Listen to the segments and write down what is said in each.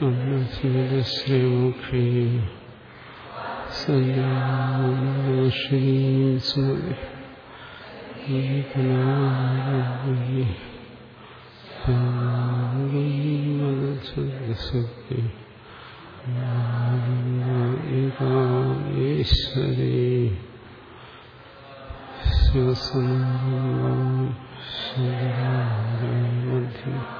ശ്രീമുഖി സഞ്ജാശ്രീ സ്മൃതി ശിവമധ്യം സങ്കരം സങ്കരം സങ്കരാചാരം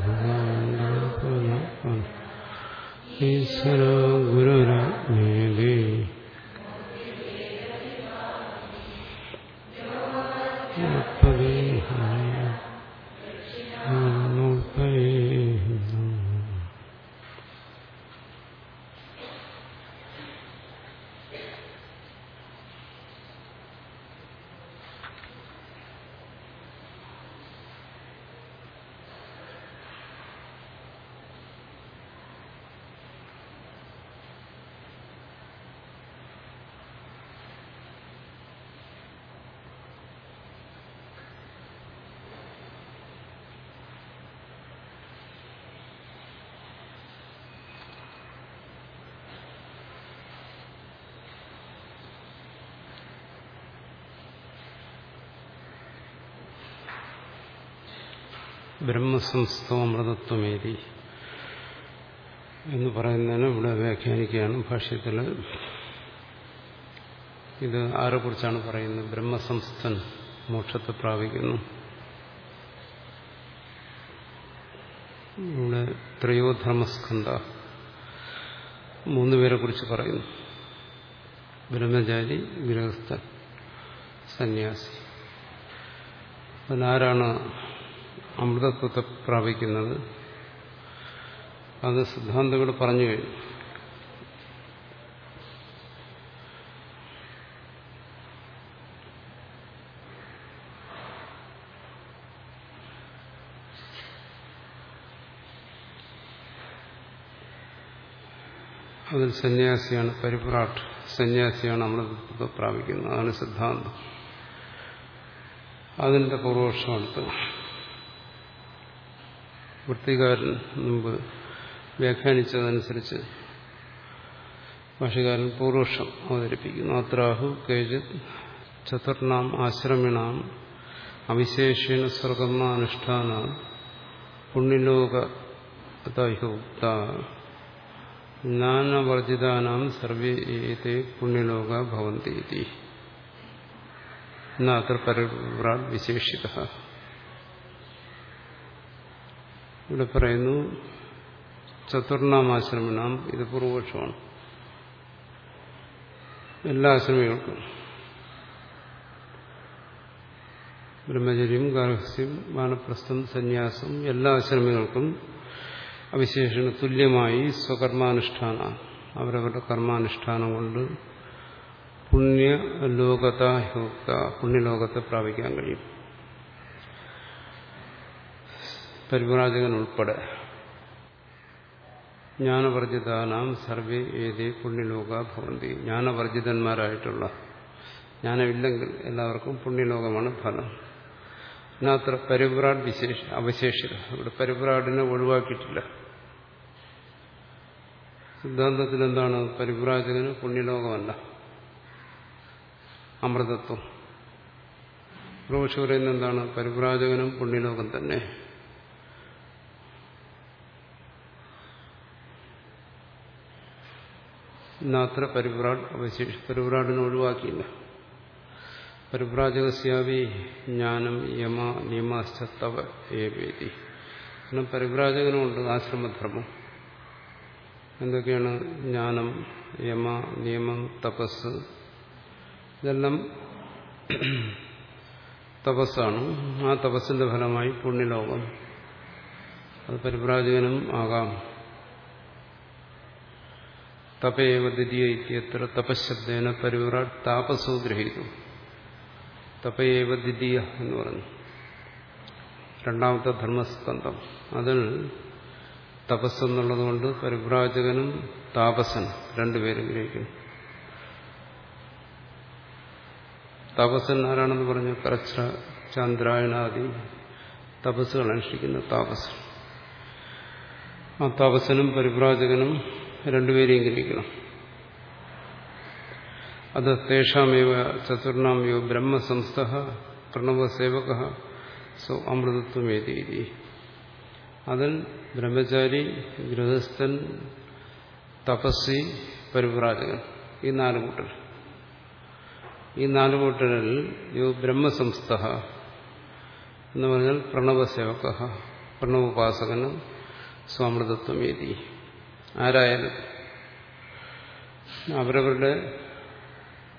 വന്ദേ ഭഗവാൻ ബ്രഹ്മസംസ്ഥമൃതത്വമേരി എന്ന് പറയുന്നതിന് ഇവിടെ വ്യാഖ്യാനിക്കുകയാണ് ഭാഷ്യത്തിൽ ഇത് ആരെക്കുറിച്ചാണ് പറയുന്നത്? ബ്രഹ്മസംസ്ഥൻ മോക്ഷത്തെ പ്രാപിക്കുന്നു. ഇവിടെ ത്രയോധർമ്മസ്കന്ധ മൂന്നുപേരെ കുറിച്ച് പറയുന്നു. ബ്രഹ്മചാരി ഗൃഹസ്ഥൻ സന്യാസി. അതിനാരാണ് അമൃതത്വത്തെ പ്രാപിക്കുന്നത്. അത് സിദ്ധാന്തങ്ങൾ പറഞ്ഞു കഴിഞ്ഞു. അതിൽ സന്യാസിയാണ് പരിപ്രാട്ട്. സന്യാസിയാണ് അമൃതത്വത്തെ പ്രാപിക്കുന്നത്. അതാണ് സിദ്ധാന്തം. അതിന്റെ പൂർവപക്ഷം അടുത്ത് വൃത്തികാരൻ മുമ്പ് വ്യാഖ്യാനിച്ചതനുസരിച്ച് ഭാഷകാരൻ പൂർവക്ഷം അവതരിപ്പിക്കുന്നു. അത്രാഹു കേജിത് ചതുർണാം ആശ്രമിണാം അവിശേഷേണ സ്വർഗമാനുഷ്ഠാന പുണ്യലോക ഉക്ത ജ്ഞാനവർജിതാനാം സർവേ ഏതേ പുണ്യലോക ഭവന്തി അത്ര പരിവ്രാട് വിശേഷിത. ഇവിടെ പറയുന്നു ചതുർണാമാശ്രമിനാം ഇത് പൂർവപക്ഷമാണ്. എല്ലാ ആശ്രമികൾക്കും. ബ്രഹ്മചര്യം ഗാർഹസ്യം വാനപ്രസ്ഥം സന്യാസം എല്ലാ ആശ്രമികൾക്കും അവിശേഷണ തുല്യമായി സ്വകർമാനുഷ്ഠാന. അവരവരുടെ കർമാനുഷ്ഠാനം കൊണ്ട് പുണ്യലോകത പുണ്യലോകത്തെ പ്രാപിക്കാൻ കഴിയും. പരിവ്രാജകൻ ഉൾപ്പെടെ. ജ്ഞാനവർജിതാനാം സർവേ ഏതേ പുണ്യലോക ഭവന്തി. ജ്ഞാനവർജിതന്മാരായിട്ടുള്ള ജ്ഞാനമില്ലെങ്കിൽ എല്ലാവർക്കും പുണ്യലോകമാണ് ഫലം. എന്നാത്ര പരിവ്രാട് വിശേഷ അവശേഷിത. ഇവിടെ പരിവ്രാടിനെ ഒഴിവാക്കിയിട്ടില്ല. സിദ്ധാന്തത്തിൽ എന്താണ്? പരിവ്രാജകന് പുണ്യലോകമല്ല. അമൃതത്വം. പ്രവക്ഷ പറയുന്നത് എന്താണ്? പുണ്യലോകം തന്നെ. ഇന്നത്ര പരിപ്രാട് അവശേഷി പരിപ്രാടിനെ ഒഴിവാക്കിയില്ല. പരിപ്രാജകസ്യാവി ജ്ഞാനം യമ നിയമാശ്ചത്തവ ഏവേദി കാരണം പരിപ്രാജകനുമുണ്ട് ആശ്രമധർമ്മം. എന്തൊക്കെയാണ് ജ്ഞാനം യമ നിയമം തപസ്? ഇതെല്ലാം തപസ്സാണ്. ആ തപസ്സിന്റെ ഫലമായി പുണ്യലോകം. അത് പരിപ്രാജകനും ആകാം. തപേവ ദ്വിതീയ ഇത്യത്ര തപശബ്ദേന പരിവ്രാട് താപസോ ഗ്രഹിക്കും തപയേവ ദ്വിതീയ എന്ന് പറഞ്ഞു. രണ്ടാമത്തെ ധർമ്മസ്കന്ധം. അതിൽ തപസ് എന്നുള്ളതുകൊണ്ട് പരിവ്രാജകനും താപസൻ രണ്ടുപേരും ഗ്രഹിക്കുന്നു. തപസ്സൻ ആരാണെന്ന് പറഞ്ഞു? കരച്ച ചന്ദ്രായണാദി തപസ്സുകൾ അനുഷ്ഠിക്കുന്ന താപസൻ. ആ താപസനും പരിവ്രാജകനും രണ്ടുപേരെയും ഗ്രഹിക്കണം. അത് തേഷാമേവ ചതുർണാം യോ പ്രണവ പ്രണവസേവക സോ അമൃതത്വമേതീതി. അതിൽ ബ്രഹ്മചാരി ഗൃഹസ്ഥൻ തപസ്സി പരിവ്രാജകൻ ഈ നാല് കൂട്ടർ. ഈ നാല് കൂട്ടരിൽ യോ ബ്രഹ്മസംസ്ഥ എന്ന് പറഞ്ഞാൽ പ്രണവസേവക പ്രണവോപാസകന് സ്വാമൃതത്വമേതി ആരായാലും അവരവരുടെ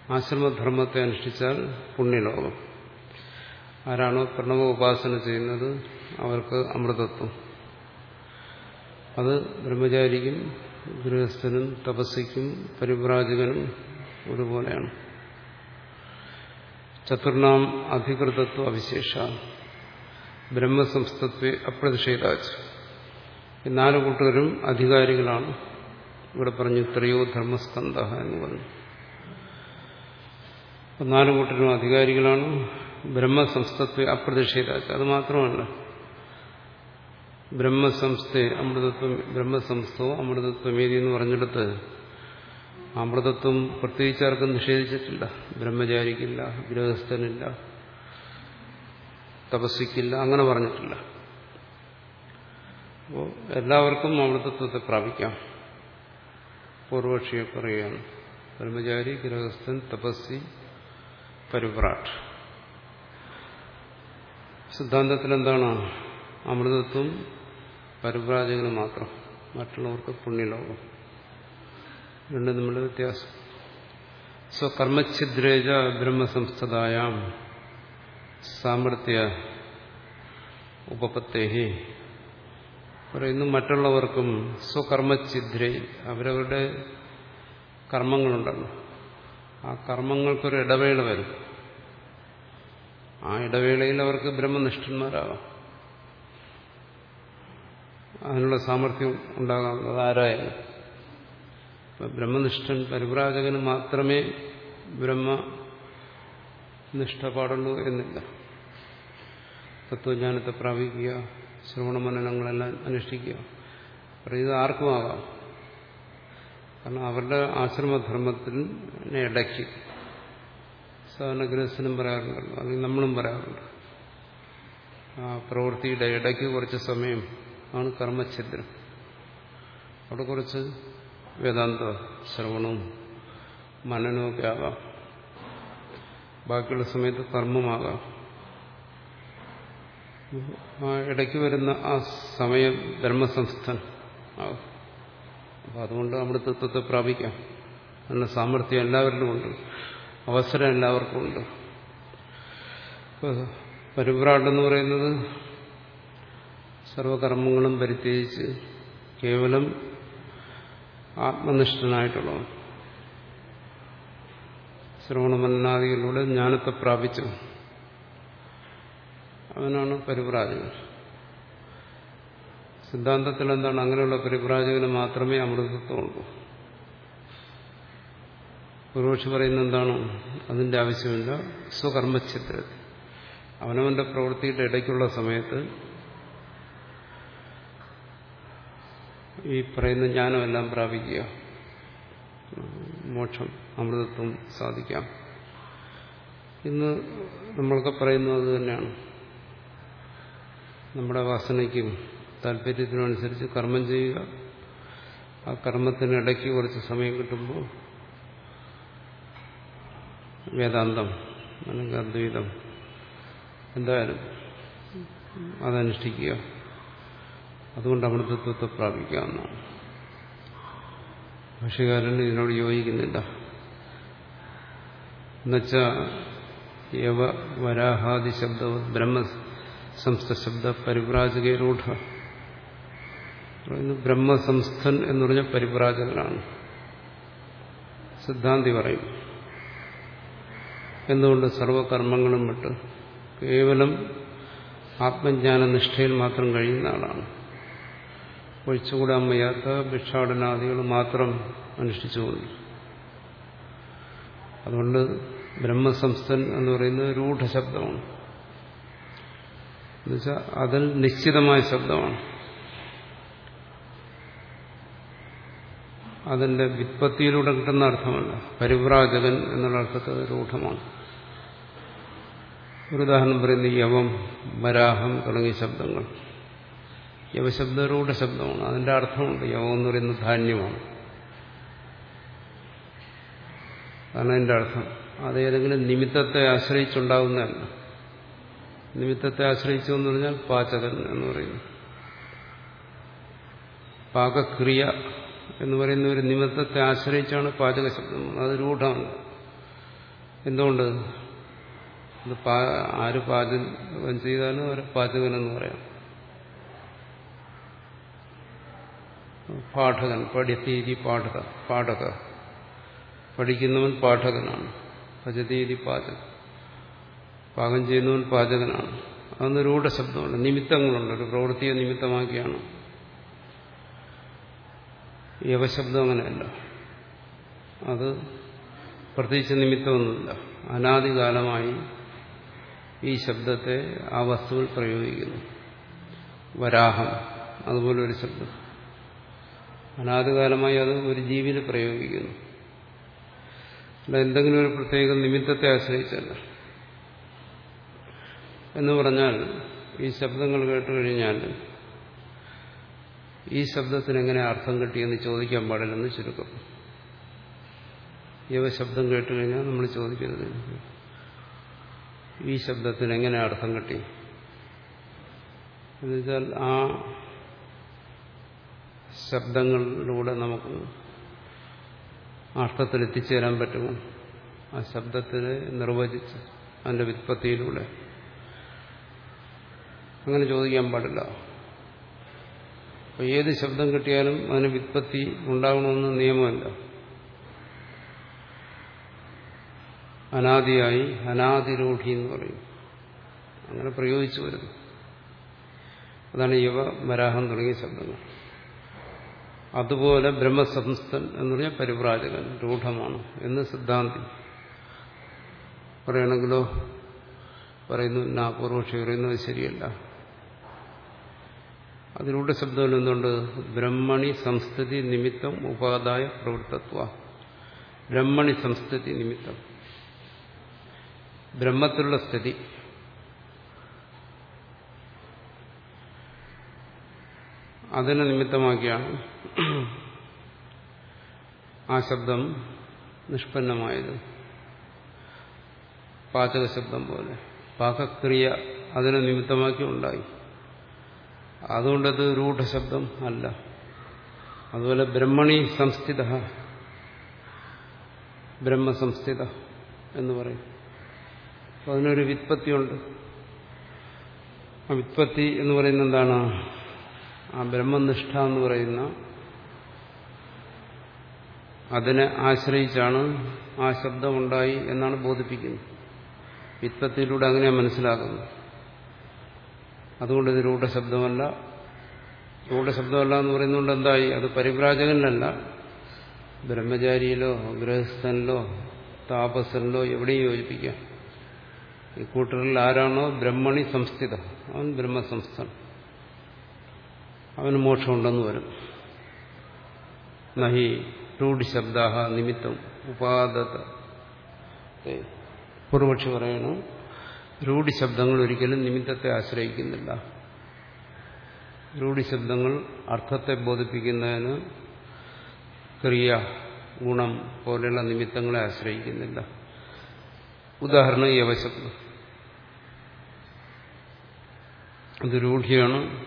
ആശ്രമധർമ്മത്തെ അനുഷ്ഠിച്ചാൽ പുണ്യലോകം. ആരാണോ പ്രണവ ഉപാസന ചെയ്യുന്നത് അവർക്ക് അമൃതത്വം. അത് ബ്രഹ്മചാരിക്കും ഗൃഹസ്ഥനും തപസ്സിക്കും പരിവ്രാജകനും ഒരുപോലെയാണ്. ചതുർണാം അധികൃതത്വ അവിശേഷ ബ്രഹ്മസംസ്ഥത്വ അപ്രതിഷേധാച്ച് നാല് കൂട്ടരും അധികാരികളാണ്. ഇവിടെ പറഞ്ഞു ത്രയോ ധർമ്മസ്കന്ധ എന്ന് പറഞ്ഞു. നാല് കൂട്ടരും അധികാരികളാണ്. ബ്രഹ്മസംസ്ഥത്തെ അപ്രതിഷേധാച്ച് അത് മാത്രമല്ല ബ്രഹ്മസംസ്ഥ അമൃതത്വം ബ്രഹ്മസംസ്ഥവും അമൃതത്വമേതി എന്ന് പറഞ്ഞെടുത്ത് അമൃതത്വം പ്രത്യേകിച്ച് ആർക്കും നിഷേധിച്ചിട്ടില്ല. ബ്രഹ്മചാരിക്കില്ല ഗൃഹസ്ഥനില്ല തപസ്സിക്കില്ല അങ്ങനെ പറഞ്ഞിട്ടില്ല. അപ്പോൾ എല്ലാവർക്കും അമൃതത്വത്തെ പ്രാപിക്കാം. പൂർവക്ഷിയെ പറയുകയാണ് ബ്രഹ്മചാരി ഗൃഹസ്ഥൻ തപസ്സി പരിപ്രാട്ട് സിദ്ധാന്തത്തിൽ എന്താണ്? അമൃതത്വം പരിപ്രാജകന് മാത്രം മറ്റുള്ളവർക്ക് പുണ്യലോകം. രണ്ടും നമ്മുടെ വ്യത്യാസം. സ്വകർമ്മഛിദ്രേജ ബ്രഹ്മസംസ്ഥതായാം സാമർത്ഥ്യ ഉപപത്തേഹി പറയുന്നു മറ്റുള്ളവർക്കും സ്വകർമ്മഛിദ്രേ അവരവരുടെ കർമ്മങ്ങളുണ്ടല്ലോ ആ കർമ്മങ്ങൾക്കൊരു ഇടവേള വരും. ആ ഇടവേളയിൽ അവർക്ക് ബ്രഹ്മനിഷ്ഠന്മാരാകാം അതിനുള്ള സാമർഥ്യം ഉണ്ടാകാവുന്നത് ആരായാലും. ബ്രഹ്മനിഷ്ഠൻ പരിവ്രാജകന് മാത്രമേ ബ്രഹ്മനിഷ്ഠ പാടുള്ളൂ എന്നില്ല. തത്വജ്ഞാനത്തെ പ്രാപിക്കുക ശ്രവണമനനങ്ങളെല്ലാം അനുഷ്ഠിക്കുക. ഇത് ആർക്കും ആകാം കാരണം അവരുടെ ആശ്രമധർമ്മത്തിന് ഇടയ്ക്ക് സാധാരണ ഗൃഹസ്ഥനും പറയാറുണ്ടല്ലോ. അല്ലെങ്കിൽ നമ്മളും പറയാറുണ്ട്. ആ പ്രവൃത്തിയുടെ ഇടയ്ക്ക് കുറച്ച് സമയം ആണ് കർമ്മഛിദ്രം അവിടെ കുറച്ച് വേദാന്ത ശ്രവണവും മനനവും ഒക്കെ ആകാം ബാക്കിയുള്ള സമയത്ത് കർമ്മമാകാം. ഇടയ്ക്ക് വരുന്ന ആ സമയം ബ്രഹ്മസംസ്ഥൻ ആകും അപ്പം അതുകൊണ്ട് അമൃതത്വത്തെ പ്രാപിക്കാം. നല്ല സാമർഥ്യം എല്ലാവരിലും ഉണ്ട്. അവസരം എല്ലാവർക്കും ഉണ്ട്. പരിഭ്രാട്ടെന്ന് പറയുന്നത് സർവകർമ്മങ്ങളും പരിത്യജിച്ച് കേവലം ആത്മനിഷ്ഠനായിട്ടുള്ളവൻ. ശ്രവണമന്നാദികളിലൂടെ ജ്ഞാനത്തെ പ്രാപിച്ചു അവനാണ് പരിപ്രാജകൻ സിദ്ധാന്തത്തിൽ എന്താണ് അങ്ങനെയുള്ള പരിപ്രാജകന് മാത്രമേ അമൃതത്വമുള്ളൂ പൂർവക്ഷി പറയുന്ന എന്താണ്? അതിന്റെ ആവശ്യമില്ല. സ്വകർമ്മചിത്ര അവനവന്റെ പ്രവൃത്തിയുടെ ഇടയ്ക്കുള്ള സമയത്ത് ഈ പറയുന്ന ജ്ഞാനമെല്ലാം പ്രാപിക്കുക. മോക്ഷം അമൃതത്വം സാധിക്കാം. ഇന്ന് നമ്മളൊക്കെ പറയുന്നത് തന്നെയാണ്. നമ്മുടെ വാസനയ്ക്കും താല്പര്യത്തിനും അനുസരിച്ച് കർമ്മം ചെയ്യുക. ആ കർമ്മത്തിനിടയ്ക്ക് കുറച്ച് സമയം കിട്ടുമ്പോൾ വേദാന്തം അല്ലെങ്കിൽ അദ്വൈതം എന്തായാലും അതനുഷ്ഠിക്കുക. അതുകൊണ്ട് അമൃതത്വത്തെ പ്രാപിക്കാവുന്നതാണ് ഭാഷകാരൻ ഇതിനോട് യോജിക്കുന്നില്ല. എന്നുവെച്ചാൽ യവ വരാഹാദി ശബ്ദവത് ബ്രഹ്മ സംസ്ഥ ശബ്ദ പരിവ്രാജകരൂഢ ബ്രഹ്മസംസ്ഥൻ എന്ന് പറഞ്ഞ പരിവ്രാജകനാണ്. സിദ്ധാന്തി പറയും എന്തുകൊണ്ട് സർവകർമ്മങ്ങളും വിട്ട് കേവലം ആത്മജ്ഞാന നിഷ്ഠയിൽ മാത്രം കഴിയുന്ന ആളാണ്? ഒഴിച്ചുകൂടാൻ വയ്യാത്ത ഭിക്ഷാടനാദികൾ മാത്രം അനുഷ്ഠിച്ചുകൊണ്ട് അതുകൊണ്ട് ബ്രഹ്മസംസ്ഥൻ എന്ന് പറയുന്നത് രൂഢശബ്ദമാണ്. എന്നുവെച്ചാൽ അതിൽ നിശ്ചിതമായ ശബ്ദമാണ്. അതിന്റെ വിത്പത്തിയിലൂടെ കിട്ടുന്ന അർത്ഥമല്ല. പരിവ്രാജകൻ എന്നുള്ള അർത്ഥത്തിൽ രൂഢമാണ് ഒരു ഉദാഹരണം പറയുന്ന യവം വരാഹം തുടങ്ങിയ ശബ്ദങ്ങൾ. യവശബ്ദരൂഢ ശബ്ദമാണ്. അതിന്റെ അർത്ഥമുണ്ട്. യവം എന്ന് പറയുന്നത് ധാന്യമാണ്. അതാണ് അതിന്റെ അർത്ഥം. അത് ഏതെങ്കിലും നിമിത്തത്തെ ആശ്രയിച്ചുണ്ടാകുന്നതല്ല നിമിത്തത്തെ ആശ്രയിച്ചു എന്ന് പറഞ്ഞാൽ പാചകൻ എന്ന് പറയുന്നു. പാകക്രിയ എന്ന് പറയുന്ന ഒരു നിമിത്തത്തെ ആശ്രയിച്ചാണ് പാചക ശബ്ദം അത് രൂഢമാണ്. എന്തുകൊണ്ട്? ആര് പാചകം ചെയ്താലും ഒരു പാചകൻ എന്ന് പറയാം. പാഠകൻ പഠിത്തീതി പാഠക പാഠക. പഠിക്കുന്നവൻ പാഠകനാണ്. ഭജതീതി പാചക പാകം ചെയ്യുന്നവൻ പാചകനാണ്. അതൊന്ന് രൂഢശബ്ദമുണ്ട് നിമിത്തങ്ങളുണ്ട്. ഒരു പ്രവൃത്തിയെ നിമിത്തമാക്കിയാണ്. യവശബ്ദം അങ്ങനെയല്ല. അത് പ്രത്യേകിച്ച് നിമിത്തമൊന്നുമില്ല. അനാദികാലമായി ഈ ശബ്ദത്തെ ആ വസ്തുവിൽ പ്രയോഗിക്കുന്നു. വരാഹം അതുപോലെ ഒരു ശബ്ദം. അനാദികാലമായി അത് ഒരു ജീവിയിൽ പ്രയോഗിക്കുന്നു. അല്ല എന്തെങ്കിലും ഒരു പ്രത്യേക നിമിത്തത്തെ ആശ്രയിച്ചല്ല. എന്ന് പറഞ്ഞാൽ ഈ ശബ്ദങ്ങൾ കേട്ടു കഴിഞ്ഞാൽ ഈ ശബ്ദത്തിന് എങ്ങനെ അർത്ഥം കിട്ടിയെന്ന് ചോദിക്കാൻ പാടില്ലെന്ന് ചുരുക്കം. ഇവ ശബ്ദം കേട്ടു കഴിഞ്ഞാൽ നമ്മൾ ചോദിക്കരുത്. ഈ ശബ്ദത്തിന് എങ്ങനെ അർത്ഥം കിട്ടി? എന്നുവെച്ചാൽ ആ ശബ്ദങ്ങളിലൂടെ നമുക്ക് അർത്ഥത്തിൽ എത്തിച്ചേരാൻ പറ്റുമോ ആ ശബ്ദത്തിനെ നിർവചിച്ച് അതിന്റെ വിത്പത്തിയിലൂടെ അങ്ങനെ ചോദിക്കാൻ പാടില്ല. ഏത് ശബ്ദം കിട്ടിയാലും അതിന് വിത്പത്തി ഉണ്ടാകണമെന്ന് നിയമമല്ല. അനാദിയായി അനാദിരൂഢി എന്ന് പറയും. അങ്ങനെ പ്രയോഗിച്ചു വരുന്നു. അതാണ് യുവ വരാഹം തുടങ്ങിയ ശബ്ദങ്ങൾ. അതുപോലെ ബ്രഹ്മസംസ്ഥൻ എന്ന് പറഞ്ഞാൽ പരിപ്രാജകൻ രൂഢമാണ് എന്ന് സിദ്ധാന്തി പറയണമെങ്കിലോ പറയുന്നു നാപൂർവക്ഷി പറയുന്നത് ശരിയല്ല. അതിലൂടെ ശബ്ദത്തിൽ എന്തുണ്ട് ബ്രഹ്മണി സംസ്ഥിതി നിമിത്തം ഉപാദായ പ്രവൃത്തത്വ. ബ്രഹ്മണി സംസ്ഥിതി നിമിത്തം. ബ്രഹ്മത്തിലുള്ള സ്ഥിതി. അതിനെ നിമിത്തമാക്കിയാണ് ആ ശബ്ദം നിഷ്പന്നമായത്. പാചക ശബ്ദം പോലെ. പാകക്രിയ അതിനെ നിമിത്തമാക്കി ഉണ്ടായി. അതുകൊണ്ടത് രൂഢശബ്ദം അല്ല. അതുപോലെ ബ്രഹ്മണി സംസ്ഥിത ബ്രഹ്മസംസ്ഥിത എന്ന് പറയും. അതിനൊരു വിത്പത്തിയുണ്ട് ആ വിത്പത്തി എന്ന് പറയുന്ന എന്താണ്? ആ ബ്രഹ്മനിഷ്ഠ എന്ന് പറയുന്ന അതിനെ ആശ്രയിച്ചാണ് ആ ശബ്ദമുണ്ടായി എന്നാണ് ബോധിപ്പിക്കുന്നത്. വിത്പത്തിയിലൂടെ അങ്ങനെയാണ് മനസ്സിലാക്കുന്നത് അതുകൊണ്ട് ഇത് രൂഢശബ്ദമല്ല രൂഢശബ്ദമല്ല എന്ന് പറയുന്നതുകൊണ്ട് എന്തായി? അത് പരിവ്രാജകനിലല്ല ബ്രഹ്മചാരിയിലോ ഗൃഹസ്ഥനിലോ താപസനിലോ എവിടെയും യോജിപ്പിക്കാം. ഈ കൂട്ടറിൽ ആരാണോ? ബ്രഹ്മണി സംസ്ഥിത. അവൻ ബ്രഹ്മസംസ്ഥൻ. അവന് മോക്ഷമുണ്ടെന്ന് വരും. നഹി രൂഢശബ്ദാഹ നിമിത്തം. ഉപാദത. പൂർവക്ഷി പറയണു. രൂഢശബ്ദങ്ങൾ ഒരിക്കലും നിമിത്തത്തെ ആശ്രയിക്കുന്നില്ല. രൂഢി ശബ്ദങ്ങൾ അർത്ഥത്തെ ബോധിപ്പിക്കുന്നതിന് ക്രിയ ഗുണം പോലെയുള്ള നിമിത്തങ്ങളെ ആശ്രയിക്കുന്നില്ല. ഉദാഹരണം യവശബ്ദം. അത് രൂഢിയാണ്.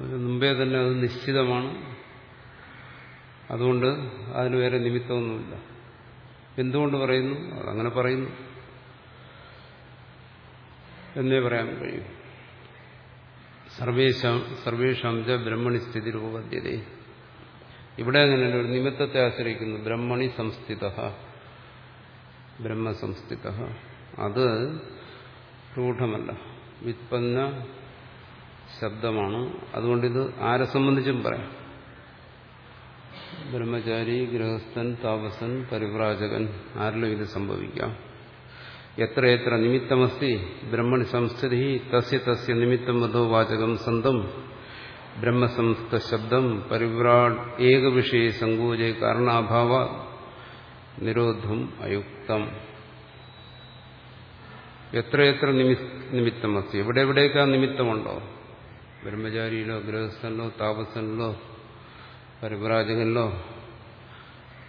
മുമ്പേ തന്നെ അത് നിശ്ചിതമാണ്. അതുകൊണ്ട് അതിന് വേറെ നിമിത്തമൊന്നുമില്ല. എന്തുകൊണ്ട് പറയുന്നു? അതങ്ങനെ പറയുന്നു. എന്നേ പറയാൻ കഴിയും. സർവേഷാം ച ബ്രഹ്മണി സ്ഥിതി രൂപദ്ധ്യത ഇവിടെ അങ്ങനെ ഒരു നിമിത്തത്തെ ആശ്രയിക്കുന്നു. ബ്രഹ്മണി സംസ്ഥിത. ബ്രഹ്മസംസ്ഥിത. അത് രൂഢമല്ല. വിത്പന്ന ശബ്ദമാണ്. അതുകൊണ്ടിത് ആരെ സംബന്ധിച്ചും പറയാം? ബ്രഹ്മചാരി ഗൃഹസ്ഥൻ താപസൻ പരിവ്രാജകൻ. ആരിലും ഇത് സംഭവിക്കാം. എത്ര എത്ര നിമിത്തമസ്തി ബ്രഹ്മണി സംസ്ഥിതി തസ്യ തസ്യ നിമിത്തം വധോ വാചകം സന്തം. ബ്രഹ്മസംസ്ഥ ശബ്ദം പരിവ്രാട് ഏകവിഷയ സങ്കോച കാരണാഭാവ നിരോധം അയുക്തം. എത്രയെത്ര നിമിത്തമസ്തി? എവിടെ എവിടെയൊക്കെ നിമിത്തമുണ്ടോ? ബ്രഹ്മചാരിയിലോ ഗൃഹസ്ഥനിലോ താപസനിലോ പരിവ്രാജകനിലോ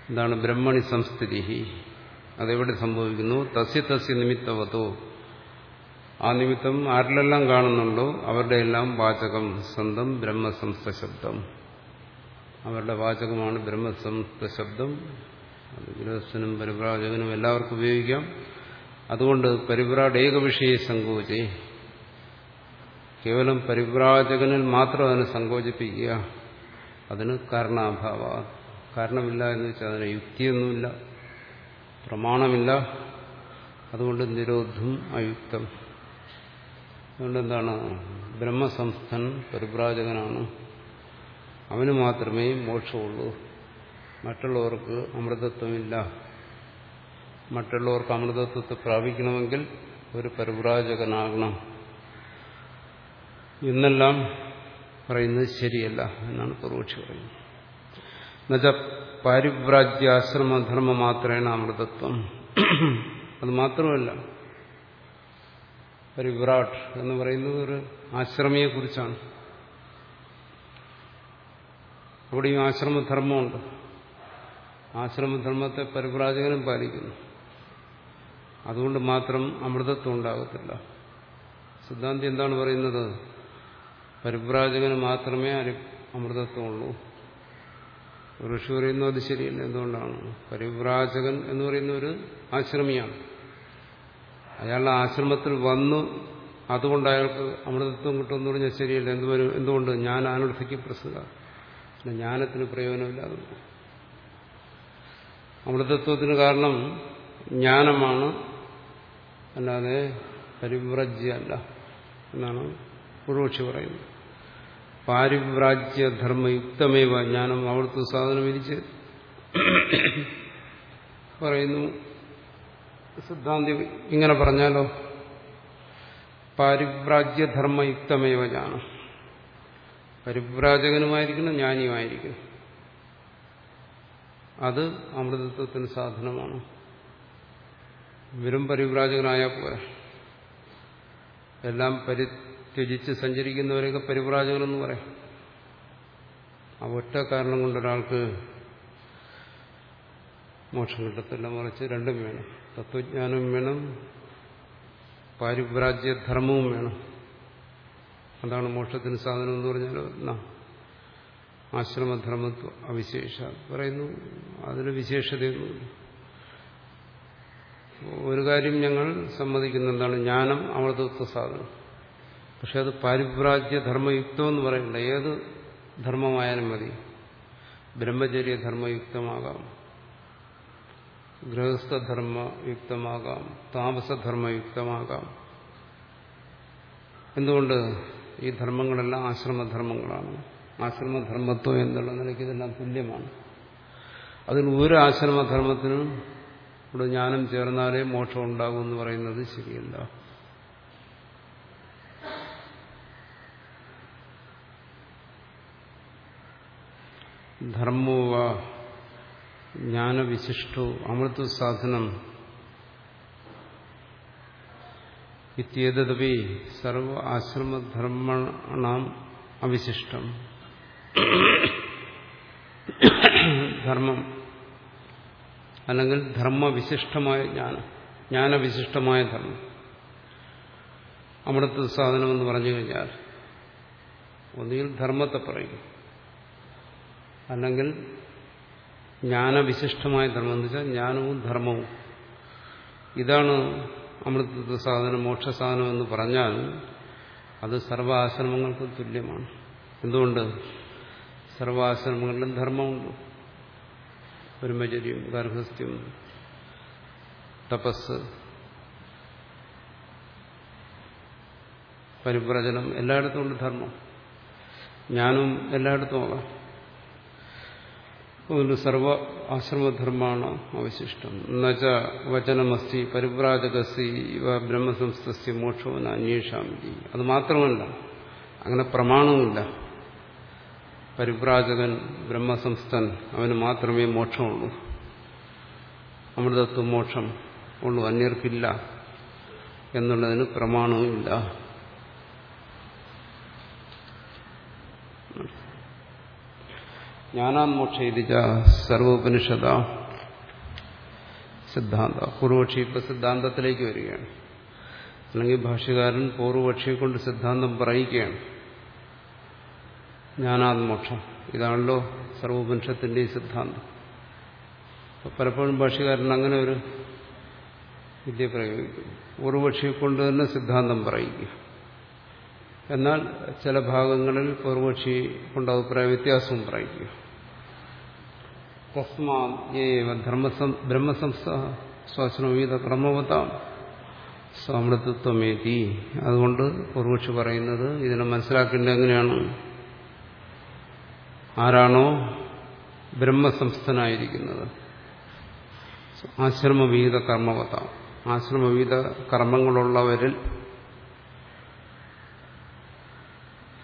എന്താണ് ബ്രഹ്മണി സംസ്ഥിതി? അതെവിടെ സംഭവിക്കുന്നു? തസ്യ തസ്യ നിമിത്തവതോ. ആ നിമിത്തം ആരിലെല്ലാം കാണുന്നുണ്ടോ? അവരുടെ എല്ലാം വാചകം സ്വന്തം ബ്രഹ്മസംസ്ഥ ശബ്ദം. അവരുടെ വാചകമാണ് ബ്രഹ്മസംസ്ഥ ശബ്ദം. അത് ഗൃഹസ്ഥനും പരിപ്രാജകനും എല്ലാവർക്കും ഉപയോഗിക്കാം. അതുകൊണ്ട് പരിവ്രാട് ഏകവിഷയ സങ്കോചേ കേവലം പരിവ്രാജകനിൽ മാത്രം അതിനെ സങ്കോചിപ്പിക്കുക അതിന് കാരണാഭാവ. കാരണമില്ല എന്ന് വെച്ചാൽ അതിന് യുക്തിയൊന്നുമില്ല. പ്രമാണമില്ല. അതുകൊണ്ട് നിരോധം അയുക്തം. അതുകൊണ്ട് എന്താണ്? ബ്രഹ്മസംസ്ഥൻ പരിപ്രാജകനാണ് അവന് മാത്രമേ മോക്ഷമുള്ളൂ. മറ്റുള്ളവർക്ക് അമൃതത്വമില്ല. മറ്റുള്ളവർക്ക് അമൃതത്വത്തെ പ്രാപിക്കണമെങ്കിൽ ഒരു പരിവ്രാജകനാകണം. എന്നെല്ലാം പറയുന്നത് ശരിയല്ല എന്നാണ് പൂർവക്ഷി പറയുന്നത്. എന്നുവെച്ച പാരിവ്രാജ്യാശ്രമധർമ്മ മാത്രേണ അമൃതത്വം. അത് മാത്രമല്ല പരിവ്രാട്ട് എന്ന് പറയുന്നത് ഒരു ആശ്രമിയെക്കുറിച്ചാണ്. അവിടെയും ആശ്രമധർമ്മമുണ്ട്. ആശ്രമധർമ്മത്തെ പരിവ്രാജകനും പാലിക്കുന്നു. അതുകൊണ്ട് മാത്രം അമൃതത്വം ഉണ്ടാകത്തില്ല. സിദ്ധാന്തി എന്താണ് പറയുന്നത്? പരിവ്രാജകന് മാത്രമേ അമൃതത്വമുള്ളൂ. ഋഷി പറയുന്നു അത് ശരിയല്ല. എന്തുകൊണ്ടാണ്? പരിവ്രാജകൻ എന്ന് പറയുന്ന ഒരു ആശ്രമിയാണ്. അയാളുടെ ആശ്രമത്തിൽ വന്നു അതുകൊണ്ട് അയാൾക്ക് അമൃതത്വം കിട്ടുമെന്ന് പറഞ്ഞാൽ ശരിയല്ല. എന്ത് എന്തുകൊണ്ട്? ഞാൻ അനുഷ്ഠിക്ക് പ്രസുക പിന്നെ ജ്ഞാനത്തിന് പ്രയോജനമില്ലാതെ അമൃതത്വത്തിന് കാരണം ജ്ഞാനമാണ്. അല്ലാതെ പരിവ്രജ്യല്ല എന്നാണ് പൂർവക്ഷി പറയുന്നത്. പാരിവ്രാജ്യധർമ്മയുക്തമേവ ജ്ഞാനം അവിടുത്തെ സാധനം വിരിച്ച് പറയുന്നു. സിദ്ധാന്തി ഇങ്ങനെ പറഞ്ഞാലോ? പാരിവ്രാജ്യധർമ്മയുക്തമേവ ജ്ഞാനം. പരിവ്രാജകനുമായിരിക്കണം ജ്ഞാനിയുമായിരിക്കണം അത് അമൃതത്വത്തിന് സാധനമാണ്. വെറും പരിവ്രാജകനായാൽ പോരാ. എല്ലാം പരിത്യജിച്ച് സഞ്ചരിക്കുന്നവരെയൊക്കെ പരിപ്രാജകരെന്ന് പറയും. ആ ഒറ്റ കാരണം കൊണ്ട് ഒരാൾക്ക് മോക്ഷം കിട്ടത്തില്ല മറിച്ച് രണ്ടും വേണം. തത്വജ്ഞാനവും വേണം പാരിവ്രാജ്യധർമ്മവും വേണം. അതാണ് മോക്ഷത്തിന് സാധനം എന്ന് പറഞ്ഞാൽ എന്നാ ആശ്രമധർമ്മത്വ അവിശേഷ പറയുന്നു. അതിന് വിശേഷതയൊന്നുമില്ല ഒരു കാര്യം ഞങ്ങൾ സമ്മതിക്കുന്ന എന്താണ്? ജ്ഞാനം അമൃതത്വ സാധനം. പക്ഷെ അത് പാരിവ്രാജ്യ ധർമ്മയുക്തം എന്ന് പറയണ്ട ഏത് ധർമ്മമായാലും മതി. ബ്രഹ്മചര്യ ധർമ്മയുക്തമാകാം ഗൃഹസ്ഥധർമ്മയുക്തമാകാം. താമസധർമ്മയുക്തമാകാം. എന്തുകൊണ്ട്? ഈ ധർമ്മങ്ങളെല്ലാം ആശ്രമധർമ്മങ്ങളാണ്. ആശ്രമധർമ്മത്വം എന്നുള്ള നിലയ്ക്ക് ഇതെല്ലാം തുല്യമാണ്. അതിൽ ഒരു ആശ്രമധർമ്മത്തിനും ഇവിടെ ജ്ഞാനം ചേർന്നാലേ മോക്ഷം ഉണ്ടാകും എന്ന് പറയുന്നത് ശരിയല്ല. ധർമ്മോവ ജ്ഞാനവിശിഷ്ടോ അമൃത സാധനം സർവ ആശ്രമധർമ്മണാം അവിശിഷ്ടം. ധർമ്മം അല്ലെങ്കിൽ ധർമ്മവിശിഷ്ടമായ ജ്ഞാനം ജ്ഞാനവിശിഷ്ടമായ ധർമ്മം. അമൃത സാധനമെന്ന് പറഞ്ഞു കഴിഞ്ഞാൽ ഒന്നുകിൽ ധർമ്മത്തെ പറയും. അല്ലെങ്കിൽ ജ്ഞാനവിശിഷ്ടമായ ധർമ്മം എന്ന് വെച്ചാൽ ജ്ഞാനവും ധർമ്മവും. ഇതാണ് അമൃതത്വ സാധനം മോക്ഷസാധനം എന്ന് പറഞ്ഞാൽ അത് സർവാശ്രമങ്ങൾക്കും തുല്യമാണ്. എന്തുകൊണ്ട്? സർവാശ്രമങ്ങളിലും ധർമ്മമുണ്ട്. ബ്രഹ്മചര്യം ഗർഭസ്ഥ്യം തപസ് പരിവ്രജനം എല്ലായിടത്തും ഉണ്ട് ധർമ്മം. ഞാനും എല്ലായിടത്തും ആകാം അതുകൊണ്ട് സർവ ആശ്രമധർമാണ് അവശിഷ്ടം. നച വചനമസ്തി പരിപ്രാജകസി ഇവ ബ്രഹ്മസംസ്ഥ മോക്ഷവും അന്വേഷാമി അത് മാത്രമല്ല അങ്ങനെ പ്രമാണമില്ല. പരിപ്രാജകൻ ബ്രഹ്മസംസ്ഥൻ അവന് മാത്രമേ മോക്ഷമുള്ളൂ. അമൃതത്വ മോക്ഷം ഉള്ളൂ അന്യർക്കില്ല എന്നുള്ളതിന് പ്രമാണവുമില്ല. ജ്ഞാനാന്മോക്ഷ ഇതിച്ച സർവോപനിഷത സിദ്ധാന്ത. പൂർവക്ഷി ഇപ്പൊ സിദ്ധാന്തത്തിലേക്ക് വരികയാണ്. അല്ലെങ്കിൽ ഭാഷ്യകാരൻ പൂർവപക്ഷിയെ കൊണ്ട് സിദ്ധാന്തം പറയിക്കുകയാണ്. ജ്ഞാനാത്മോക്ഷം ഇതാണല്ലോ സർവോപനിഷത്തിന്റെ സിദ്ധാന്തം. പലപ്പോഴും ഭാഷ്യകാരൻ അങ്ങനെ ഒരു വിദ്യ പ്രയോഗിക്കും പൂർവപക്ഷിയെ കൊണ്ട് തന്നെ സിദ്ധാന്തം പറയിക്കുക. എന്നാൽ ചില ഭാഗങ്ങളിൽ പൂർവക്ഷി കൊണ്ട് അഭിപ്രായ വ്യത്യാസവും പറയിക്കുക. തസ്മാ ബ്രഹ്മസംസ്ഥ ശ്വാസനവീത ക്രമവതാം സാമൃതത്വമേതി അതുകൊണ്ട് പൂർവക്ഷി പറയുന്നത് ഇതിനെ മനസ്സിലാക്കേണ്ടത് എങ്ങനെയാണ്? ആരാണോ ബ്രഹ്മസംസ്ഥനായിരിക്കുന്നത്? ആശ്രമവിഹിത കർമ്മവത. ആശ്രമവിഹിത കർമ്മങ്ങളുള്ളവരിൽ